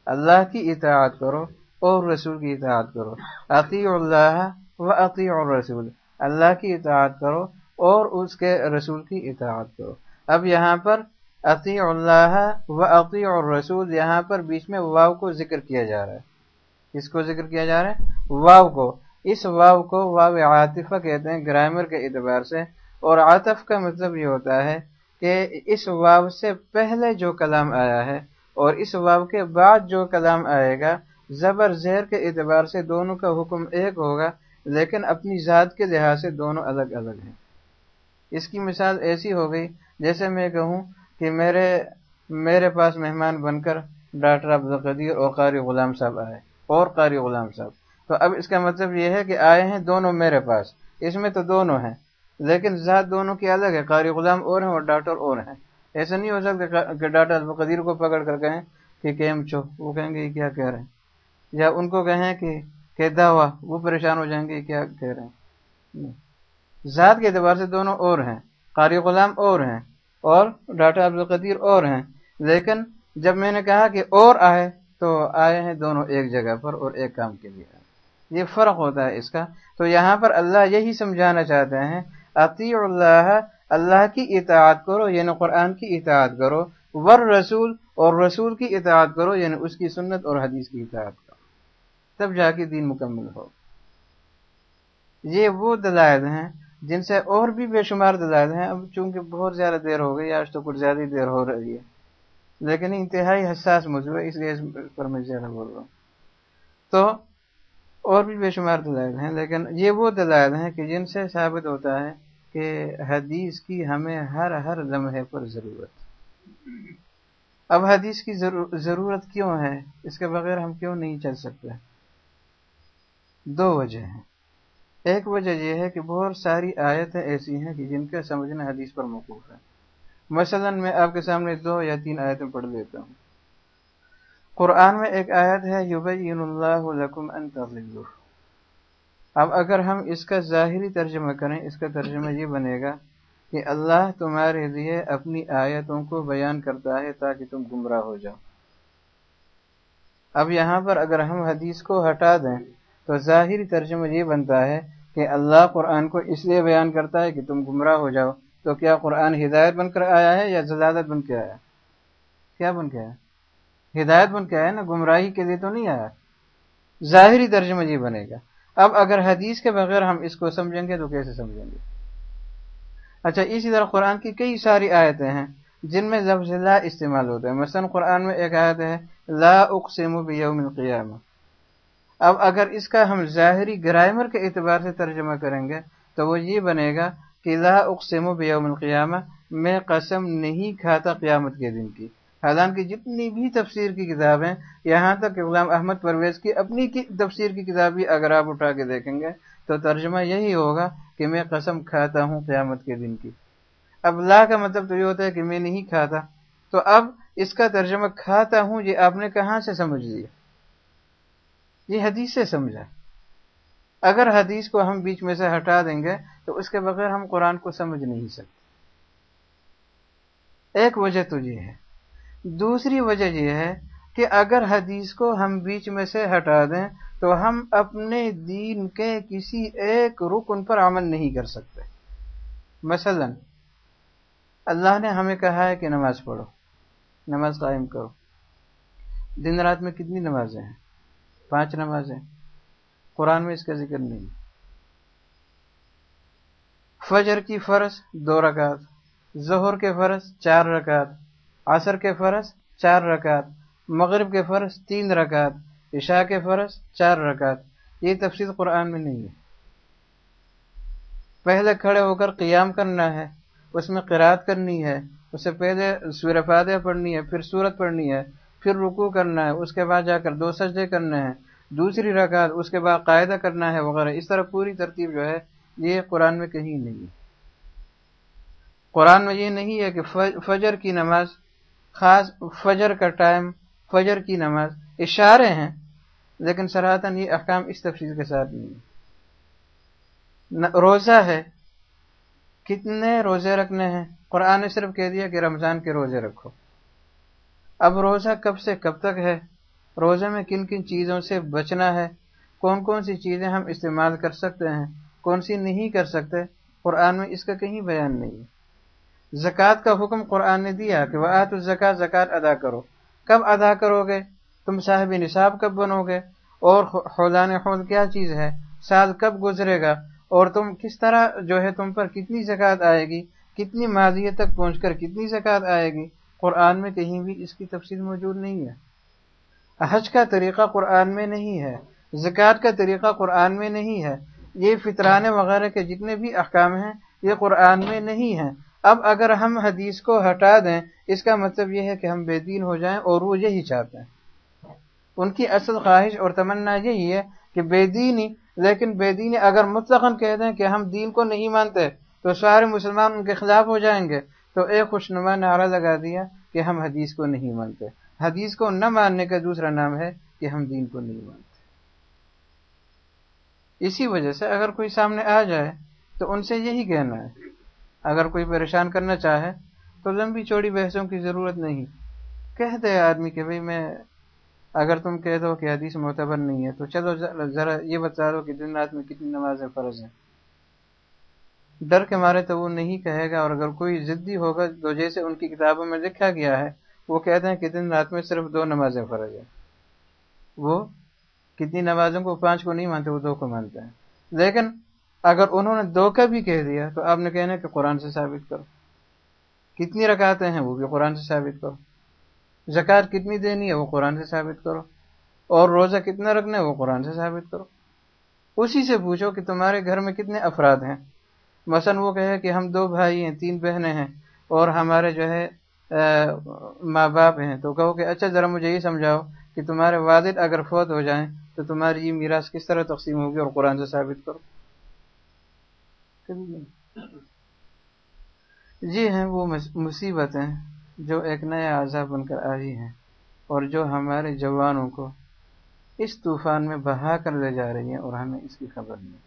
اللہ کی اطاعت کرو اور رسول کی اطاعت کرو۔ عقی اللہ و عقی اور رسول اللہ کی اطاعت کرو اور اس کے رسول کی اطاعت کرو۔ اب یہاں پر عقی اللہ و عقی اور رسول یہاں پر بیچ میں واو کو ذکر کیا جا رہا ہے۔ کس کو ذکر کیا جا رہا ہے؟ واو کو۔ اس واو کو واو عاطفہ کہتے ہیں، گرامر کے اعتبار سے۔ اور عاطف کا مطلب یہ ہوتا ہے کہ اس واو سے پہلے جو کلام آیا ہے اور اس واو کے بعد جو کلام آئے گا، زبر زہر کے اعتبار سے دونوں کا حکم ایک ہوگا، لیکن اپنی ذات کے لحاظ سے دونوں الگ الگ ہیں۔ اس کی مثال ایسی ہو گئی جیسے میں کہوں کہ میرے میرے پاس مہمان بن کر ڈاکٹر عبدالقدیر اور قاری غلام صاحب آئے اور قاری غلام صاحب۔ تو اب اس کا مطلب یہ ہے کہ آئے ہیں دونوں میرے پاس۔ اس میں تو دونوں ہیں، لیکن ذات دونوں کی الگ ہے۔ قاری غلام اور ہیں اور ڈاکٹر اور ہیں۔ ایسا نہیں ہو سکتا کہ ڈاکٹر قدیر کو پکڑ کر کہیں کہ کیم چو، وہ کہیں گے کیا کہہ رہے ہیں؟ یا ان کو کہیں کہ دعوا وہ پریشان ہو جائیں گے کیا کہہ رہے ہیں؟ ذات کے اعتبار سے دونوں اور ہیں۔ قاری غلام اور ہیں اور ڈاکٹر عبدالقدیر اور ہیں۔ لیکن جب میں نے کہا کہ اور آئے تو آئے ہیں دونوں ایک جگہ پر اور ایک کام کے لیے۔ یہ فرق ہوتا ہے اس کا۔ تو یہاں پر اللہ یہی سمجھانا چاہتے ہیں عطی اللہ اللہ کی اطاعت کرو یعنی قرآن کی اطاعت کرو ور رسول اور رسول کی اطاعت کرو یعنی اس کی سنت اور حدیث کی اطاعت کرو۔ تب جا کے دین مکمل ہو۔ یہ وہ دلائل ہیں جن سے اور بھی بے شمار دلائل ہیں، اب چونکہ بہت زیادہ دیر ہو گئی، آج تو کچھ زیادہ دیر ہو رہی ہے۔ لیکن انتہائی حساس موضوع ہے، اس لیے اس پر میں زیادہ بول رہا ہوں۔ تو اور بھی بے شمار دلائل ہیں، لیکن یہ وہ دلائل ہیں کہ جن سے ثابت ہوتا ہے کہ حدیث کی ہمیں ہر ہر لمحے پر ضرورت۔ اب حدیث کی ضرورت کیوں ہے؟ اس کے بغیر ہم کیوں نہیں چل سکتے؟ دو وجہ ہیں۔ ایک وجہ یہ ہے کہ بہت ساری آیتیں ایسی ہیں کہ جن کا سمجھنا حدیث پر موقوف ہے مثلا میں آپ کے سامنے دو یا تین آیتیں پڑھ لیتا ہوں۔ قرآن میں ایک آیت ہے، یبین اللہ لکم ان تغلو اب اگر ہم اس کا ظاہری ترجمہ کریں، اس کا ترجمہ یہ بنے گا کہ اللہ تمہارے لیے اپنی آیتوں کو بیان کرتا ہے تاکہ تم گمراہ ہو جاؤ۔ اب یہاں پر اگر ہم حدیث کو ہٹا دیں تو ظاہری ترجمہ یہ بنتا ہے کہ اللہ قرآن کو اس لیے بیان کرتا ہے کہ تم گمراہ ہو جاؤ۔ تو کیا قرآن ہدایت بن کر آیا ہے یا زلالت بن کے آیا کیا بن کے آیا ہدایت بن کے آیا نا؟ گمراہی کے لیے تو نہیں آیا۔ ظاہری ترجمہ یہ بنے گا۔ اب اگر حدیث کے بغیر ہم اس کو سمجھیں گے تو کیسے سمجھیں گے؟ اچھا اسی طرح قرآن کی کئی ساری آیتیں ہیں جن میں لفظ لا استعمال ہوتا ہے مثلا قرآن میں ایک آیت ہے، لا اقسم بیوم القیامہ۔ اب اگر اس کا ہم ظاہری گرائمر کے اعتبار سے ترجمہ کریں گے، تو وہ یہ بنے گا کہ لا اقسم بیوم القیامہ، میں قسم نہیں کھاتا قیامت کے دن کی۔ حالانکہ جتنی بھی تفسیر کی کتابیں، یہاں تک غلام احمد پرویز کی اپنی کی تفسیر کی کتاب بھی اگر آپ اٹھا کے دیکھیں گے، تو ترجمہ یہی ہوگا کہ میں قسم کھاتا ہوں قیامت کے دن کی۔ اب لا کا مطلب تو یہ ہوتا ہے کہ میں نہیں کھاتا۔ تو اب اس کا ترجمہ کھاتا ہوں، یہ آپ نے کہاں سے سمجھ لیا؟ یہ حدیث سے سمجھا اگر حدیث کو ہم بیچ میں سے ہٹا دیں گے تو اس کے بغیر ہم قرآن کو سمجھ نہیں سکتے۔ ایک وجہ تو یہ ہے۔ دوسری وجہ یہ ہے کہ اگر حدیث کو ہم بیچ میں سے ہٹا دیں تو ہم اپنے دین کے کسی ایک رکن پر عمل نہیں کر سکتے۔ مثلا، اللہ نے ہمیں کہا ہے کہ نماز پڑھو، نماز قائم کرو۔ دن رات میں کتنی نمازیں ہیں؟ پانچ نمازیں۔ قرآن میں اس کا ذکر نہیں۔ فجر کی فرض دو رکعت، ظہر کے فرض چار رکعت، عصر کے فرض چار رکعت، مغرب کے فرض تین رکعت، عشاء کے فرض چار رکعت۔ یہ تفصیل قرآن میں نہیں ہے۔ پہلے کھڑے ہو کر قیام کرنا ہے، اس میں قرآد کرنی ہے اس سے پہلے سور فاتح پڑھنی ہے، پھر سورت پڑھنی ہے پھر رکو کرنا ہے، اس کے بعد جا کر دو سجدے کرنے ہیں، دوسری رکعت، اس کے بعد قاعدہ کرنا ہے، وغیرہ۔ اس طرح پوری ترتیب جو ہے، یہ قرآن میں کہیں نہیں ہے۔ قرآن میں یہ نہیں ہے کہ فجر کی نماز، خاص فجر کا ٹائم، فجر کی نماز، اشارے ہیں، لیکن سراہتاً یہ احکام اس تفصیل کے ساتھ نہیں روزہ ہے۔ کتنے روزے رکھنے ہیں؟ قرآن نے صرف کہہ دیا کہ رمضان کے روزے رکھو۔ اب روزہ کب سے کب تک ہے؟ روزے میں کن کن چیزوں سے بچنا ہے؟ کون کون سی چیزیں ہم استعمال کر سکتے ہیں؟ کون سی نہیں کر سکتے؟ قرآن میں اس کا کہیں بیان نہیں زکوٰۃ کا حکم قرآن نے دیا کہ وہ آت الزکات زکوٰۃ ادا کرو۔ کب ادا کرو گے؟ تم صاحب نصاب کب بنو گے؟ اور خودان خود کیا چیز ہے؟ سال کب گزرے گا؟ اور تم کس طرح جو ہے تم پر کتنی زکوٰۃ آئے گی؟ کتنی ماضی تک پہنچ کر کتنی زکوٰۃ آئے گی؟ قرآن میں کہیں بھی اس کی تفصیل موجود نہیں ہے۔ حج کا طریقہ قرآن میں نہیں ہے۔ زکوٰۃ کا طریقہ قرآن میں نہیں ہے۔ یہ فطران وغیرہ کے جتنے بھی احکام ہیں، یہ قرآن میں نہیں ہیں۔ اب اگر ہم حدیث کو ہٹا دیں، اس کا مطلب یہ ہے کہ ہم بے دین ہو جائیں اور وہ یہی چاہتے ہیں۔ ان کی اصل خواہش اور تمنا یہی ہے کہ بے دینی لیکن بے دینی اگر مطلق کہہ دیں کہ ہم دین کو نہیں مانتے، تو سارے مسلمان ان کے خلاف ہو جائیں گے۔ تو ایک خوش نما نعرہ لگا دیا کہ ہم حدیث کو نہیں مانتے۔ حدیث کو نہ ماننے کا دوسرا نام ہے کہ ہم دین کو نہیں مانتے۔ اسی وجہ سے اگر کوئی سامنے آ جائے تو ان سے یہی کہنا ہے۔ اگر کوئی پریشان کرنا چاہے تو لمبی چوڑی بحثوں کی ضرورت نہیں۔ کہتے آدمی کہ بھئی میں اگر تم کہہ دو کہ حدیث معتبر نہیں ہے تو چلو ذرا یہ بتا دو کہ دن رات میں کتنی نمازیں فرض ہیں۔ ڈر کے مارے تو وہ نہیں کہے گا اور اگر کوئی ضدی ہوگا تو جیسے ان کی کتابوں میں لکھا گیا ہے، وہ کہتے ہیں کہ دن رات میں صرف دو نمازیں فرض ہیں۔ وہ کتنی نمازوں کو پانچ کو نہیں مانتے، وہ دو کو مانتے ہیں۔ لیکن اگر انہوں نے دو کا بھی کہہ دیا تو آپ نے کہنا کہ قرآن سے ثابت کرو۔ کتنی رکاتے ہیں وہ بھی قرآن سے ثابت کرو۔ زکوٰۃ کتنی دینی ہے وہ قرآن سے ثابت کرو۔ اور روزہ کتنا رکھنا ہے وہ قرآن سے ثابت کرو۔ اسی سے پوچھو کہ تمہارے گھر میں کتنے افراد ہیں؟ مثلا وہ کہے کہ ہم دو بھائی ہیں، تین بہنیں ہیں اور ہمارے جو ہے ماں باپ ہیں۔ تو کہو کہ اچھا ذرا مجھے یہ سمجھاؤ کہ تمہارے والد اگر فوت ہو جائیں تو تمہاری یہ میراث کس طرح تقسیم ہوگی اور قرآن سے ثابت کرو؟ جی ہیں وہ مصیبتیں جو ایک نیا عذاب بن کر آئی ہیں اور جو ہمارے جوانوں کو اس طوفان میں بہا کر لے جا رہی ہیں اور ہمیں اس کی خبر نہیں۔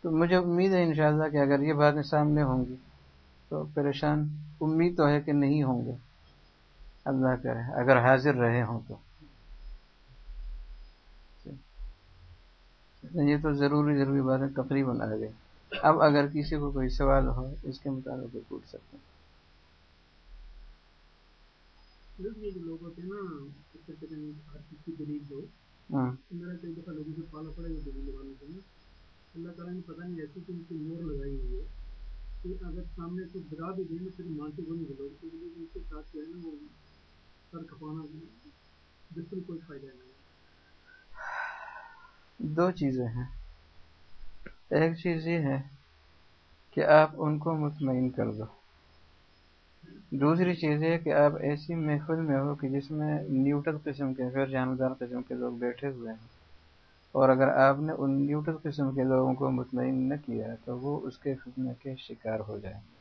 تو مجھے امید ہے انشاءاللہ کہ اگر یہ باتیں سامنے ہوں گی تو پریشان امید تو ہے کہ نہیں ہوں گے۔ اللہ کرے اگر حاضر رہے ہوں تو۔ یہ تو ضروری ضروری باتیں تقریباً آ گئی اب اگر کسی کو کوئی سوال ہو اس کے مطابق پوچھ سکتے ہیں۔ لوگ ہوتے ہیں نا میرا اللہ تعالیٰ نے پتہ نہیں ایسی کہ ان کی مور لگائی ہوئی ہے کہ اگر سامنے کو بتا بھی دیں پھر مانتے کو نہیں لوگ، تو ان کے ساتھ جو ہے نا وہ سر کھپانا بالکل کوئی فائدہ نہیں دو چیزیں ہیں۔ ایک چیز یہ ہے کہ آپ ان کو مطمئن کر دو۔ دوسری چیز یہ کہ آپ ایسی محفل میں ہو کہ جس میں نیوٹل قسم کے غیر جانبدار قسم کے لوگ بیٹھے ہوئے ہیں۔ اور اگر آپ نے ان نیوٹل قسم کے لوگوں کو مطمئن نہ کیا تو وہ اس کے فتنے کے شکار ہو جائیں گے۔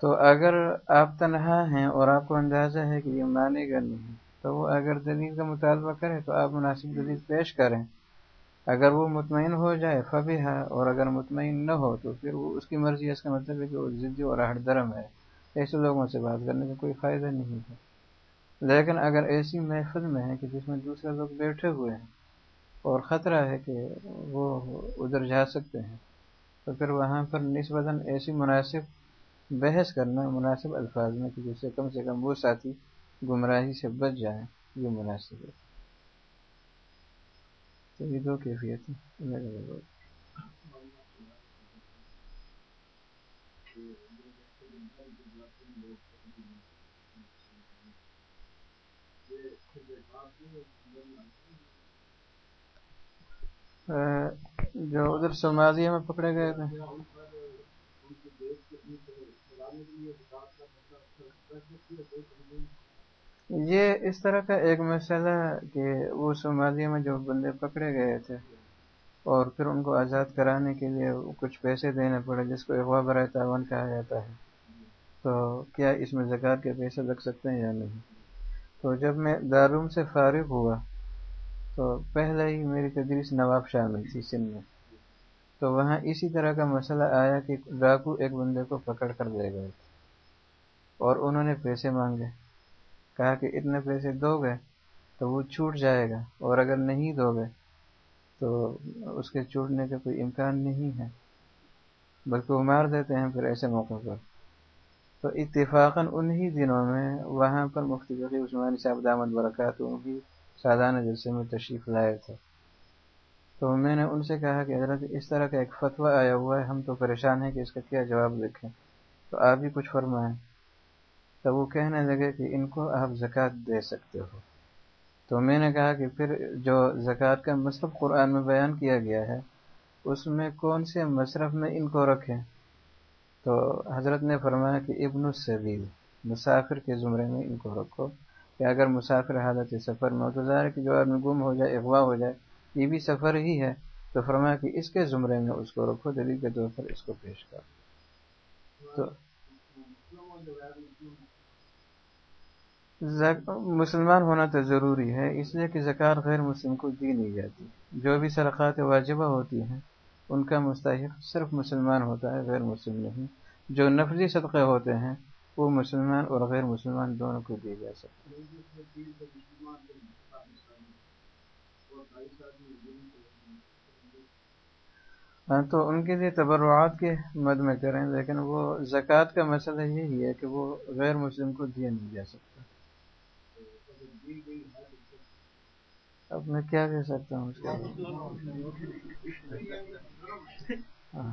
تو اگر آپ تنہا ہیں اور آپ کو اندازہ ہے کہ یہ مانے گا نہیں، تو وہ اگر دلیل کا مطالبہ کرے تو آپ مناسب دلیل پیش کریں۔ اگر وہ مطمئن ہو جائے فبی ہے اور اگر مطمئن نہ ہو تو پھر وہ اس کی مرضی اس کا مطلب ہے کہ وہ ضدی اور ہر درم ہے۔ ایسے لوگوں سے بات کرنے کا کوئی فائدہ نہیں ہے۔ لیکن اگر ایسی محفل میں ہے کہ جس میں دوسرے لوگ بیٹھے ہوئے ہیں اور خطرہ ہے کہ وہ ادھر جا سکتے ہیں، تو پھر وہاں پر نسبتاً ایسی مناسب بحث کرنا مناسب الفاظ میں کہ جس سے کم سے کم وہ ساتھی گمراہی سے بچ جائیں، یہ مناسب ہے۔ تو یہ دو کیفیت الگ جو ادھر سماجی میں پکڑے گئے تھے۔ یہ اس طرح کا ایک مسئلہ کہ وہ صومالیہ میں جو بندے پکڑے گئے تھے اور پھر ان کو آزاد کرانے کے لیے کچھ پیسے دینے پڑے، جس کو اغوا برائے تعاون کہا جاتا ہے۔ تو کیا اس میں زکوٰۃ کے پیسے لگ سکتے ہیں یا نہیں؟ تو جب میں دارالعلوم سے فارغ ہوا تو پہلے ہی میری تدریس نواب شامل تھی سندھ میں۔ تو وہاں اسی طرح کا مسئلہ آیا کہ ڈاکو ایک بندے کو پکڑ کر دے گئے تھے اور انہوں نے پیسے مانگے۔ کہا کہ اتنے پیسے دو گے تو وہ چھوٹ جائے گا اور اگر نہیں دو گے تو اس کے چھوٹنے کا کوئی امکان نہیں ہے، بلکہ وہ مار دیتے ہیں پھر ایسے موقع پر۔ تو اتفاقاً انہی دنوں میں وہاں پر مفتی عثمانی صاحب دامد برکات ان کی سادانہ جلسے میں تشریف لائے تھے۔ تو میں نے ان سے کہا کہ حضرت، اس طرح کا ایک فتویٰ آیا ہوا ہے، ہم تو پریشان ہیں کہ اس کا کیا جواب لکھیں تو آپ بھی کچھ فرمائیں۔ تو وہ کہنے لگے کہ ان کو آپ زکوٰۃ دے سکتے ہو۔ تو میں نے کہا کہ پھر جو زکوٰۃ کا مصرف قرآن میں بیان کیا گیا ہے، اس میں کون سے مصرف میں ان کو رکھیں؟ تو حضرت نے فرمایا کہ ابن السبیل، مسافر کے زمرے میں ان کو رکھو۔ کہ اگر مسافر حالت سفر میں ہو تو ظاہر کہ جو آدمی گم ہو جائے، اغوا ہو جائے، یہ بھی سفر ہی ہے، تو فرمایا کہ اس کے زمرے میں اس کو رکھو، دلیل کے طور پر اس کو پیش کرو۔ تو مسلمان ہونا تو ضروری ہے، اس لیے کہ زکوٰۃ غیر مسلم کو دی نہیں جاتی۔ جو بھی سرقات واجبہ ہوتی ہیں، ان کا مستحق صرف مسلمان ہوتا ہے، غیر مسلم نہیں۔ جو نفلی صدقے ہوتے ہیں وہ مسلمان اور غیر مسلمان دونوں کو دیے جا سکتے ہاں تو ان کے لیے تبرعات کے مد میں کریں، لیکن وہ زکوٰۃ کا مسئلہ یہی ہے کہ وہ غیر مسلم کو دیا نہیں جا سکتا۔ اب میں کیا کہہ سکتا ہوں اس کے ہاں۔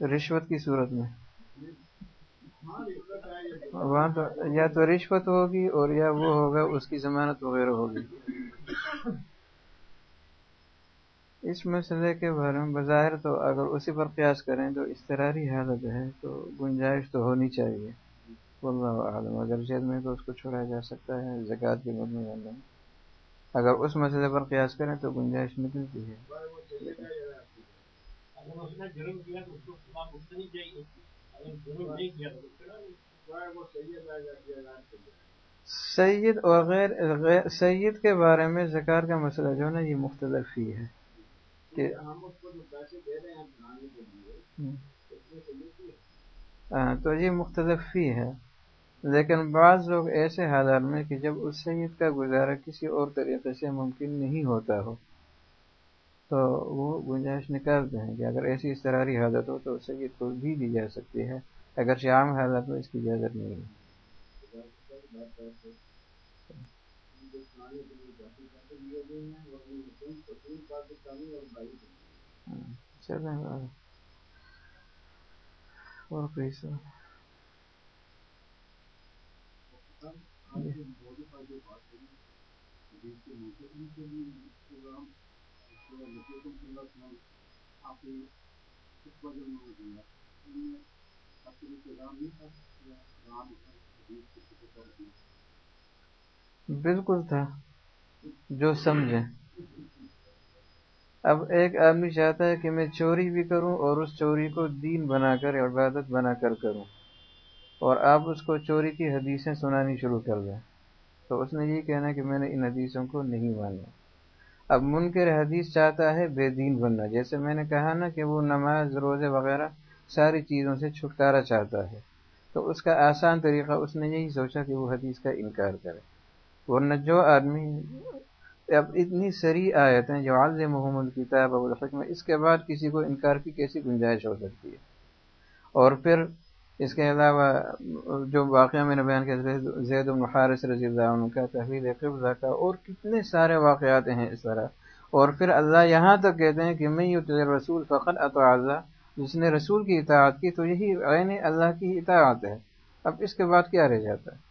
رشوت کی صورت میں۔ وہاں تو یا تو رشوت ہوگی اور یا وہ ہوگا، اس کی ضمانت وغیرہ ہوگی۔ اس مسئلے کے بارے میں بظاہر تو اگر اسی پر قیاس کریں تو استراری حالت ہے، تو گنجائش تو ہونی چاہیے۔ واللہ عالم اگر جیل میں تو اس کو چھوڑا جا سکتا ہے، زکوٰۃ کے مدمے میں اگر اس مسئلے پر قیاس کریں تو گنجائش نکلتی ہے۔ سید اور غیر سید کے بارے میں زکار کا مسئلہ جو ہے نا یہ مختلف ہی ہے کہ ہاں تو یہ مختلف ہی ہے لیکن بعض لوگ ایسے حالات میں کہ جب اس سید کا گزارا کسی اور طریقے سے ممکن نہیں ہوتا ہو تو وہ گنجائش نکالتے ہیں کہ اگر ایسی استراری حالت ہو تو سید کو بھی دی جا سکتی ہے، اگر عام حالت میں اس کی اجازت نہیں ہے۔ چلیں اور بالکل تھا، جو سمجھے۔ اب ایک آدمی چاہتا ہے کہ میں چوری بھی کروں اور اس چوری کو دین بنا کر عبادت بنا کر کروں، اور آپ اس کو چوری کی حدیثیں سنانی شروع کر دیں۔ تو اس نے یہ کہنا کہ میں نے ان حدیثوں کو نہیں مانا۔ اب منکر حدیث چاہتا ہے بے دین بننا، جیسے میں نے کہا نا کہ وہ نماز، روزے وغیرہ ساری چیزوں سے چھٹکارا چاہتا ہے۔ تو اس کا آسان طریقہ، اس نے یہی سوچا کہ وہ حدیث کا انکار کرے۔ ورنہ جو آدمی، اب اتنی سری آیت ہیں جو عالض محمد کتاب ابو الحکم اس کے بعد کسی کو انکار کی کیسی گنجائش ہو سکتی ہے؟ اور پھر اس کے علاوہ، جو واقعہ میں نے بیان کیا، زید الحارث رضی اللہ عنہ کا تحویل قبضہ کا، اور کتنے سارے واقعات ہیں اس طرح۔ اور پھر اللہ یہاں تک کہتے ہیں کہ میں یو رسول فقط اطاع جس نے رسول کی اطاعت کی تو یہی عین اللہ کی اطاعت ہے۔ اب اس کے بعد کیا رہ جاتا ہے؟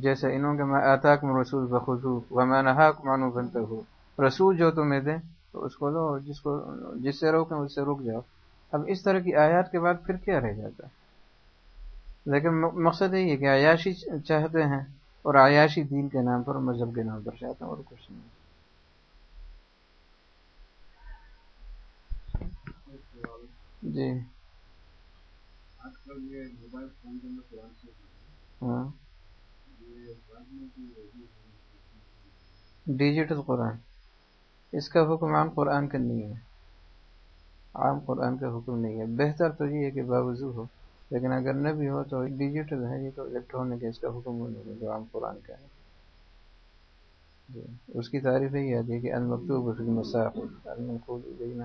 جیسے انہوں کے میں آتاکم رسول بخود ہوں وہ میں مانو بنتا ہوں رسول جو تمہیں دیں تو اس کو لو، جس کو جس سے روکیں اس سے رک جاؤ۔ اب اس طرح کی آیات کے بعد پھر کیا رہ جاتا ہے؟ لیکن مقصد یہی ہے کہ عیاشی چاہتے ہیں اور عیاشی دین کے نام پر مذہب کے نام پر چاہتے ہیں اور کچھ نہیں۔ جی۔ ہاں۔ ڈیجیٹل قرآن۔ اس کا حکم عام قرآن کا نہیں ہے۔ عام قرآن کا حکم نہیں ہے۔ بہتر تو یہ ہے کہ باوضو ہو، لیکن اگر نہ بھی ہو تو ڈیجیٹل ہے، یہ تو الیکٹرانک ہے، اس کا حکم وہ نہیں ہے جو عام قرآن کا ہے۔ جی۔ اس کی تعریف یہی آتی ہے کہ المکتوب فی المصاف، المنقول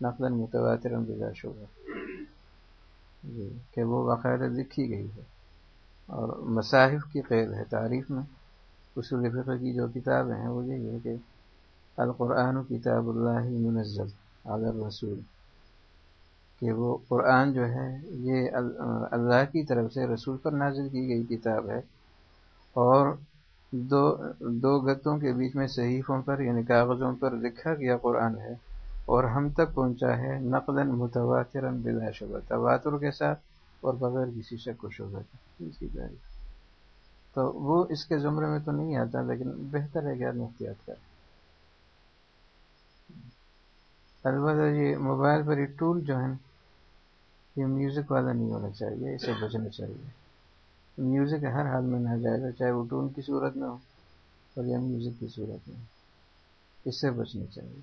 نقل متواتر بلا شبہ۔ جی کہ وہ باقاعدہ لکھی گئی ہے۔ اور مصاحف کی قید ہے، تعریف میں۔ اصول فقہ کی جو کتابیں ہیں، وہ یہی ہے کہ القرآن کتاب اللہ منزل علی رسول کہ وہ قرآن جو ہے، یہ اللہ کی طرف سے، رسول پر نازل کی گئی کتاب ہے۔ اور دو دو گتوں کے بیچ میں صحیفوں پر یعنی کاغذوں پر لکھا گیا قرآن ہے۔ اور ہم تک پہنچا ہے نقل متواتر بلا شبہ، تواتر کے ساتھ اور بغیر کسی شک و شبہ اس کی تعریف۔ تو وہ اس کے زمرے میں تو نہیں آتا، لیکن بہتر ہے کہ آدمی احتیاط کرے البتہ یہ موبائل پر یہ ٹول جو ہے یہ میوزک والا نہیں ہونا چاہیے اسے بچنا چاہیے۔ میوزک ہر حال میں نہ جائے گا چاہے وہ ٹون کی صورت میں ہو اور یا میوزک کی صورت میں اس سے بچنا چاہیے۔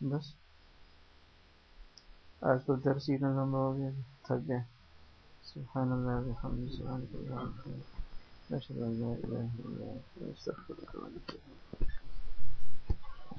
بس۔ آج کو درسی کا لمبا ہو گیا، تھک گئے۔ سبحان اللہ سبحان اللہ أشهد أن لا إله إلا الله أستغفرك وأتوب